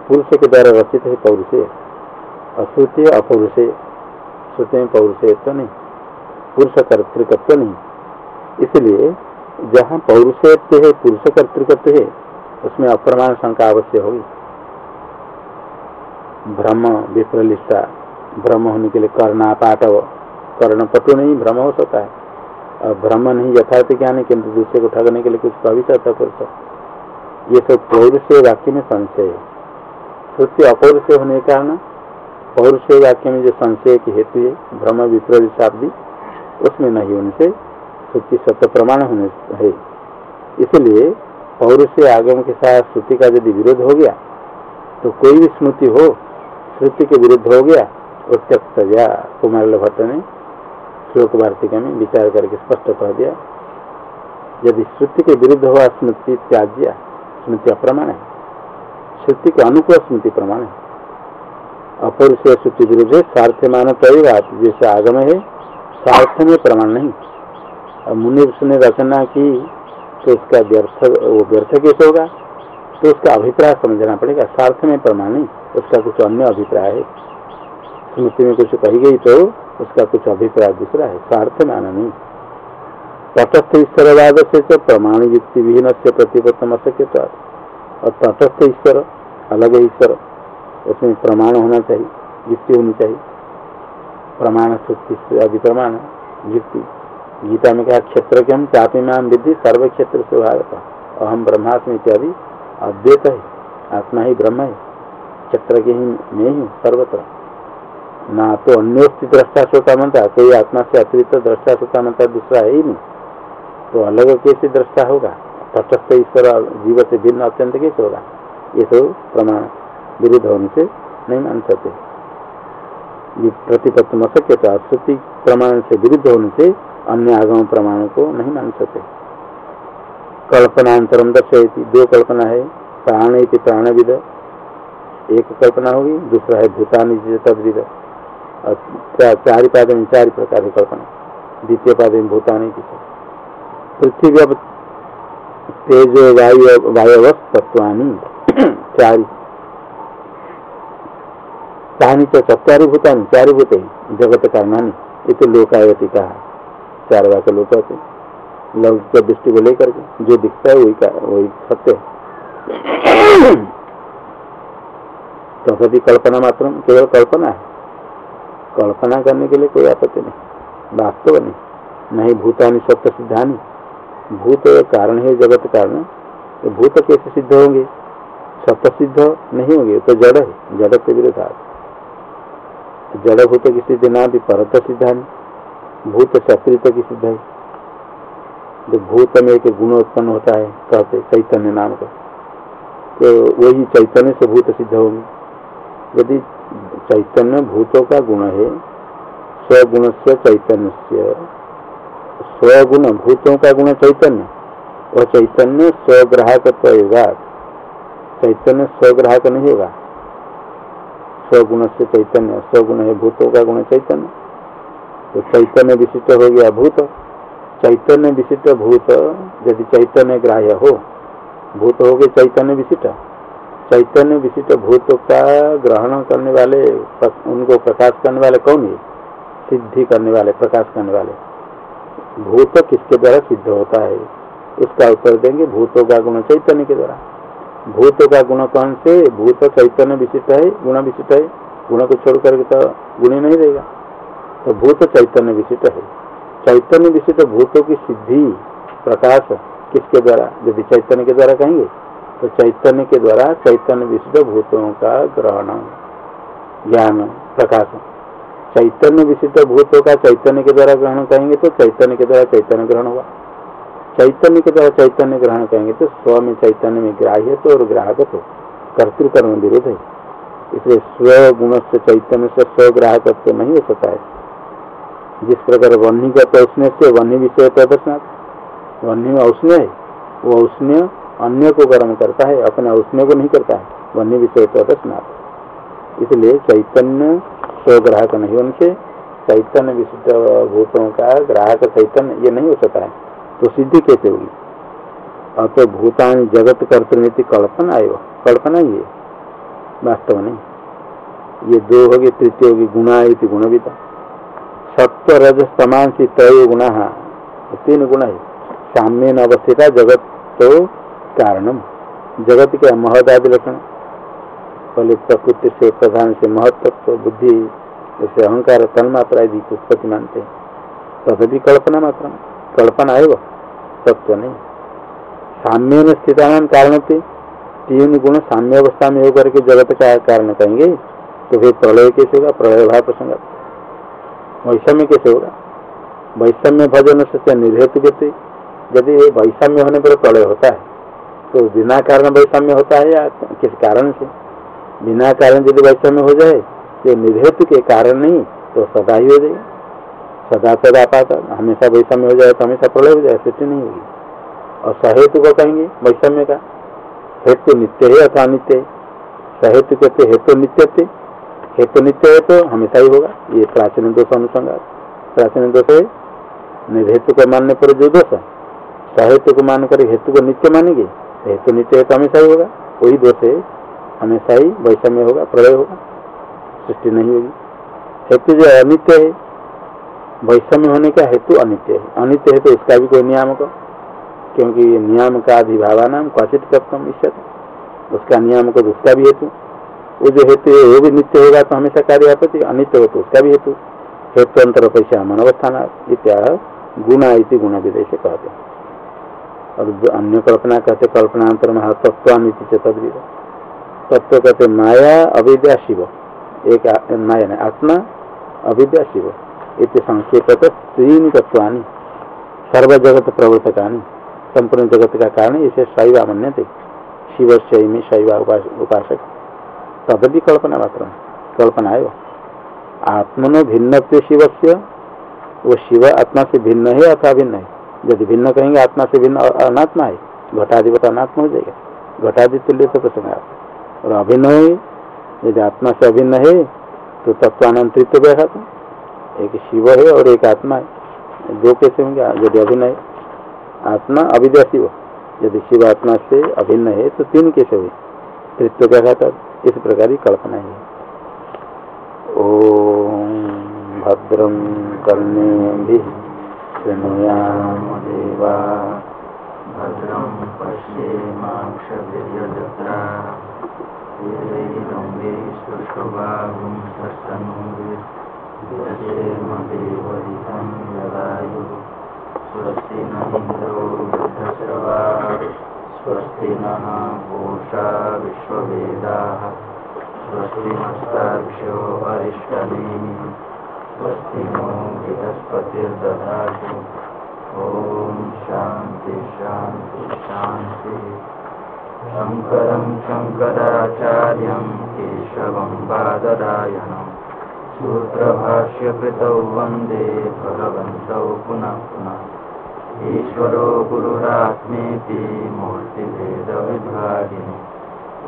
पुरुष के द्वारा रचित है पौरुष, अश्रुति अपौरुष श्रुति में पौरुष तो नहीं, पुरुष कर्तृकत्व नहीं। इसलिए जहाँ पौरुषत्व है, पुरुष कर्तृकत्व है, उसमें अप्रमाण शंका अवश्य होगी। भ्रम विप्रलिष्टा भ्रम होने के लिए करना पाठव कर्णपटु नहीं भ्रम हो सकता है। और भ्रम नहीं यथार्थ ज्ञान है किन्तु दूसरे को ठगने के लिए कुछ कभी सकता पुरुष। ये सब पौरुष वाक्य में संशय है। श्रुति अपौरुष होने के कारण पौरुष वाक्य में जो संशय की हेतु है, भ्रम विप्रलिशाब्दी उसमें नहीं होने से श्रुति सत्य प्रमाण होने है। इसलिए पौरुष आगम के साथ श्रुति का यदि विरोध हो गया तो कोई भी स्मृति हो, श्रुति के विरुद्ध हो गया वो त्यक्त गया कुमार भट्ट ने श्लोक वार्तिका में विचार करके स्पष्ट कह दिया, यदि श्रुति के विरुद्ध हुआ स्मृति त्याज्य स्मृति अप्रमाण है। श्रुति के अनुकूल स्मृति प्रमाण है। अपौरुष श्रुति विरुद्ध है स्वार्थ मान परिवार जैसे आगम है स्वार्थ में प्रमाण नहीं। और मुनि ने रचना की तो उसका व्यर्थ, वो व्यर्थ कैसे होगा? तो उसका अभिप्राय समझना पड़ेगा। स्वार्थ में प्रमाण नहीं, उसका कुछ अन्य अभिप्राय है। स्मृति में कुछ कही गई तो उसका कुछ अभिप्राय दूसरा है। स्वार्थ में आना नहीं। तटस्थ ईश्वरवाद से तो प्रमाण युक्ति विहीन से प्रतिपत्तम अशक्य और तटस्थ ईश्वर, अलग ईश्वर, उसमें प्रमाण होना चाहिए, युक्ति होनी चाहिए। प्रमाण से अभी प्रमाण, युक्ति। गीता में कहा क्षेत्र के हम चापी में विधि सर्व क्षेत्र से भारत। अहम ब्रह्मास्म इत्यादि। अद्वैत है, आत्मा ही ब्रह्म है। क्षेत्र के ही में ही, सर्वत्र। ना तो अन्योस्थित दृष्टा श्रोता मनता कोई आत्मा से अतिरिक्त दृष्टा श्रोता मनता दूसरा है ही नहीं। तो अलग कैसे दृष्टा होगा? तटस्थ ईश्वर जीव से भिन्न अत्यंत कैसे होगा? ये सब प्रमाण विरुद्ध होने से नहीं मान सकते। ये प्रतिपत्त अशक्यता श्रुति प्रमाण से विरुद्ध होने से अन्य आगम प्रमाण को नहीं मान सकते। कल्पनांतरम दर्शयती, दो कल्पना है, प्राण प्राणविद। एक कल्पना होगी, दूसरा है भूतान तदविद। चार पाद में चार प्रकार की कल्पना। द्वितीय पाद में भूतान की पृथ्वी अब तेज वायु वायव तत्वानी चार। कहानी तो चतरी भूतानी चार भूत जगत कारणानी तो लोकायती कहा चार वाक्य लोक लौकिक दृष्टि को लेकर के जो दिखता है वही का, वही सत्य है। सभी कल्पना मात्र केवल कल्पना है। कल्पना करने के लिए कोई आपत्ति नहीं। वास्तव नहीं। नहीं भूतानी, सत्य सिद्धानी। भूत कारण है जगत कारण। तो भूत कैसे सिद्ध होंगे? सत्य सिद्ध नहीं होंगे तो जड़ है, जड़ के विरोध जड़ भूत की सिद्धि ना भी परत सिद्धानी भूत से अतिरिक्त की सिद्ध है। जो भूत में एक गुण उत्पन्न होता है, कहते चैतन्य नाम का तो वही चैतन्य से भूत सिद्ध होगी। यदि चैतन्य भूतों का गुण है स्वगुण से चैतन्य स्वगुण भूतों का गुण चैतन्य। वह चैतन्य स्वग्राहक होगा चैतन्य स्वग्राहक नहीं होगा। स्वगुण से चैतन्य, स्वगुण है भूतों का गुण चैतन्य। तो चैतन्य विशिष्ट हो गया भूत। चैतन्य विशिष्ट भूत, यदि चैतन्य ग्राह्य हो, भूत हो गए चैतन्य विशिष्ट। चैतन्य विशिष्ट भूत का ग्रहण करने वाले, उनको प्रकाश करने वाले कौन है? सिद्धि करने वाले, प्रकाश करने वाले। भूत किसके द्वारा सिद्ध होता है? उसका उत्तर देंगे भूतों का गुण चैतन्य के द्वारा। भूत का गुण कौन से? भूत चैतन्य विशिष्ट है, गुण विशिष्ट है। गुण को छोड़ करके तो गुण नहीं रहेगा। तो भूत चैतन्य विशिष्ट है। चैतन्य विशिष्ट भूतों की सिद्धि, प्रकाश किसके द्वारा? यदि चैतन्य के द्वारा कहेंगे तो चैतन्य के द्वारा चैतन्य विशिष्ट भूतों का ग्रहण, ज्ञान, प्रकाश। चैतन्य विशिष्ट भूतों का चैतन्य के द्वारा ग्रहण कहेंगे तो चैतन्य के द्वारा चैतन्य ग्रहण होगा। चैतन्य के द्वारा चैतन्य ग्रहण कहेंगे तो स्व में चैतन्य में ग्राह्य तो और ग्राहक तो कर्तृकर्म विरोध है। इसलिए स्व गुण से चैतन्य से स्वग्राहकत्व नहीं हो सकता है। जिस प्रकार वन्य का प्रश्न से वन्य विषय प्रदर्शन वन्य में औष्ण्य है, वो औष्ण्य अन्य को गर्म करता है, अपने औष्ण्य को नहीं करता है। वन्य विषय प्रदर्शन इसलिए चैतन्य स्वग्राहक नहीं उनसे चैतन्य विशुद्ध भूतों का ग्राहक चैतन्य, ये नहीं हो सकता है। तो सिद्धि कैसे होगी? और तो भूतान जगत कर्तनीति कल्पना आयो कल्पना है वास्तव नहीं। ये दो होगी, तृतीय होगी, गुणा गुणविता सत्य रज समान सी त्रय गुण। तीन गुण है। साम्य न अवस्थित जगत तो कारणम। जगत के महदादि लक्षण। पहले प्रकृति से प्रधान से महत्व बुद्धि, जैसे अहंकार तन्मात्रा आदि की उत्पत्ति मानते हैं तभी कल्पना मात्रा कल्पना है वो, तत्व नहीं। साम्य में स्थित कारण थे तीन गुण साम्य अवस्था में होकर के जगत का कारण कहेंगे तो फिर प्रलय कैसे होगा? प्रलय भाव प्रसंग। वैषम्य कैसे होगा? वैषम्य भजन से निर्हेतु व्यक्ति यदि वैषम्य होने पर प्रलय होता है तो बिना कारण वैषम्य होता है या किस कारण से? बिना कारण यदि वैषम्य हो जाए तो निर्हेतु के कारण नहीं तो सदा ही हो जाए। सदा सदा पाता, हमेशा वैषम्य हो जाए तो हमेशा प्रलय हो जाए, स्थिति नहीं होगी। और सहेतु को कहेंगे वैषम्य का। हेतु नित्य है अथवा नित्य सहेतु कहते, हेतु नित्य थे। हेतु नित्य है तो हमेशा ही होगा। ये प्राचीन दोष अनुसंग प्राचीन दोष है निर्हेतु को मानने पर जो दोष है, सहेतु को मान कर हेतु को नित्य मानेंगे, हेतु नित्य है तो हमेशा ही होगा। वही दोष है हमेशा ही वैषम्य होगा, प्रलय होगा, सृष्टि नहीं होगी। हेतु जो अनित्य है वैषम्य होने का हेतु अनित्य है। अनित्य है तो इसका भी कोई नियामक क्योंकि नियम का अधिभावा नाम क्वचित कर्तम इच्छत उसका नियम को उसका भी हेतु। वो जो हेतु है, वो भी नित्य होगा तो हमेशा कार्य आपत्ति, अनित्य हो तो उसका भी हेतु। हेतु अंतर पैसा मनवस्थान इत्या गुणा इति गुण विदेश कहते हैं। और अन्य कल्पना कहते कल्पनांतर में तत्वानिति तद्विद तत्व कहते माया अविद्या शिव। एक माया ने आत्मा अविद्या शिव। इति संक्षेप तीन तत्वानी सर्व जगत संपूर्ण जगत का कारण इसे शैवा मन्य थे शिव शैमी शैवा उपासक। तदपि कल्पना मात्र कल्पना है आत्मनो भिन्न शिव से वो शिव आत्मा से भिन्न है अथवा भिन्न है? यदि भिन्न कहेंगे, आत्मा से भिन्न अनात्मा है। घटाधिपत अनात्मा हो जाएगा। घटाधि तुल्य तो प्रसंग और अभिन्न है यदि आत्मा से अभिन्न है तो तत्वानंतरित्व बैठा था। एक शिव है और एक आत्मा है। दो कैसे होंगे? यदि अभिन्न है आत्मा अविद्या शिव यदि शिव आत्मा से अभिन्न है तो तीन कैसे हुए तृत्व क्या कहता इस प्रकार की कल्पना है। ओम भद्रम कर्णे भी देवा भद्रम पश्येमाक्षजत्रा शुभागुं सत्सनुदेवहितं यदायुः स्वस्ति न इन्द्रो स्वस्ति नः पूषा विश्ववेदाः स्वस्ति नस्तार्क्ष्यो अरिष्टनेमिः स्वस्ति नो बृहस्पतिर्दधातु शङ्करं शङ्कराचार्यं केशवं बादरायणम् सूत्रभाष्यकृतौ वंदे भगवन्तौ पुनः पुनः। ईश्वरो गुरुरात्मेति मूर्तिभेदविभागिनि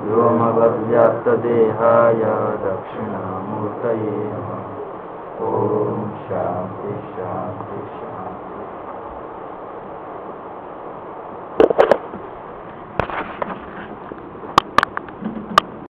व्योमवद्व्याप्तदेहाय दक्षिणामूर्तये नमः। ॐ शान्ति शान्ति।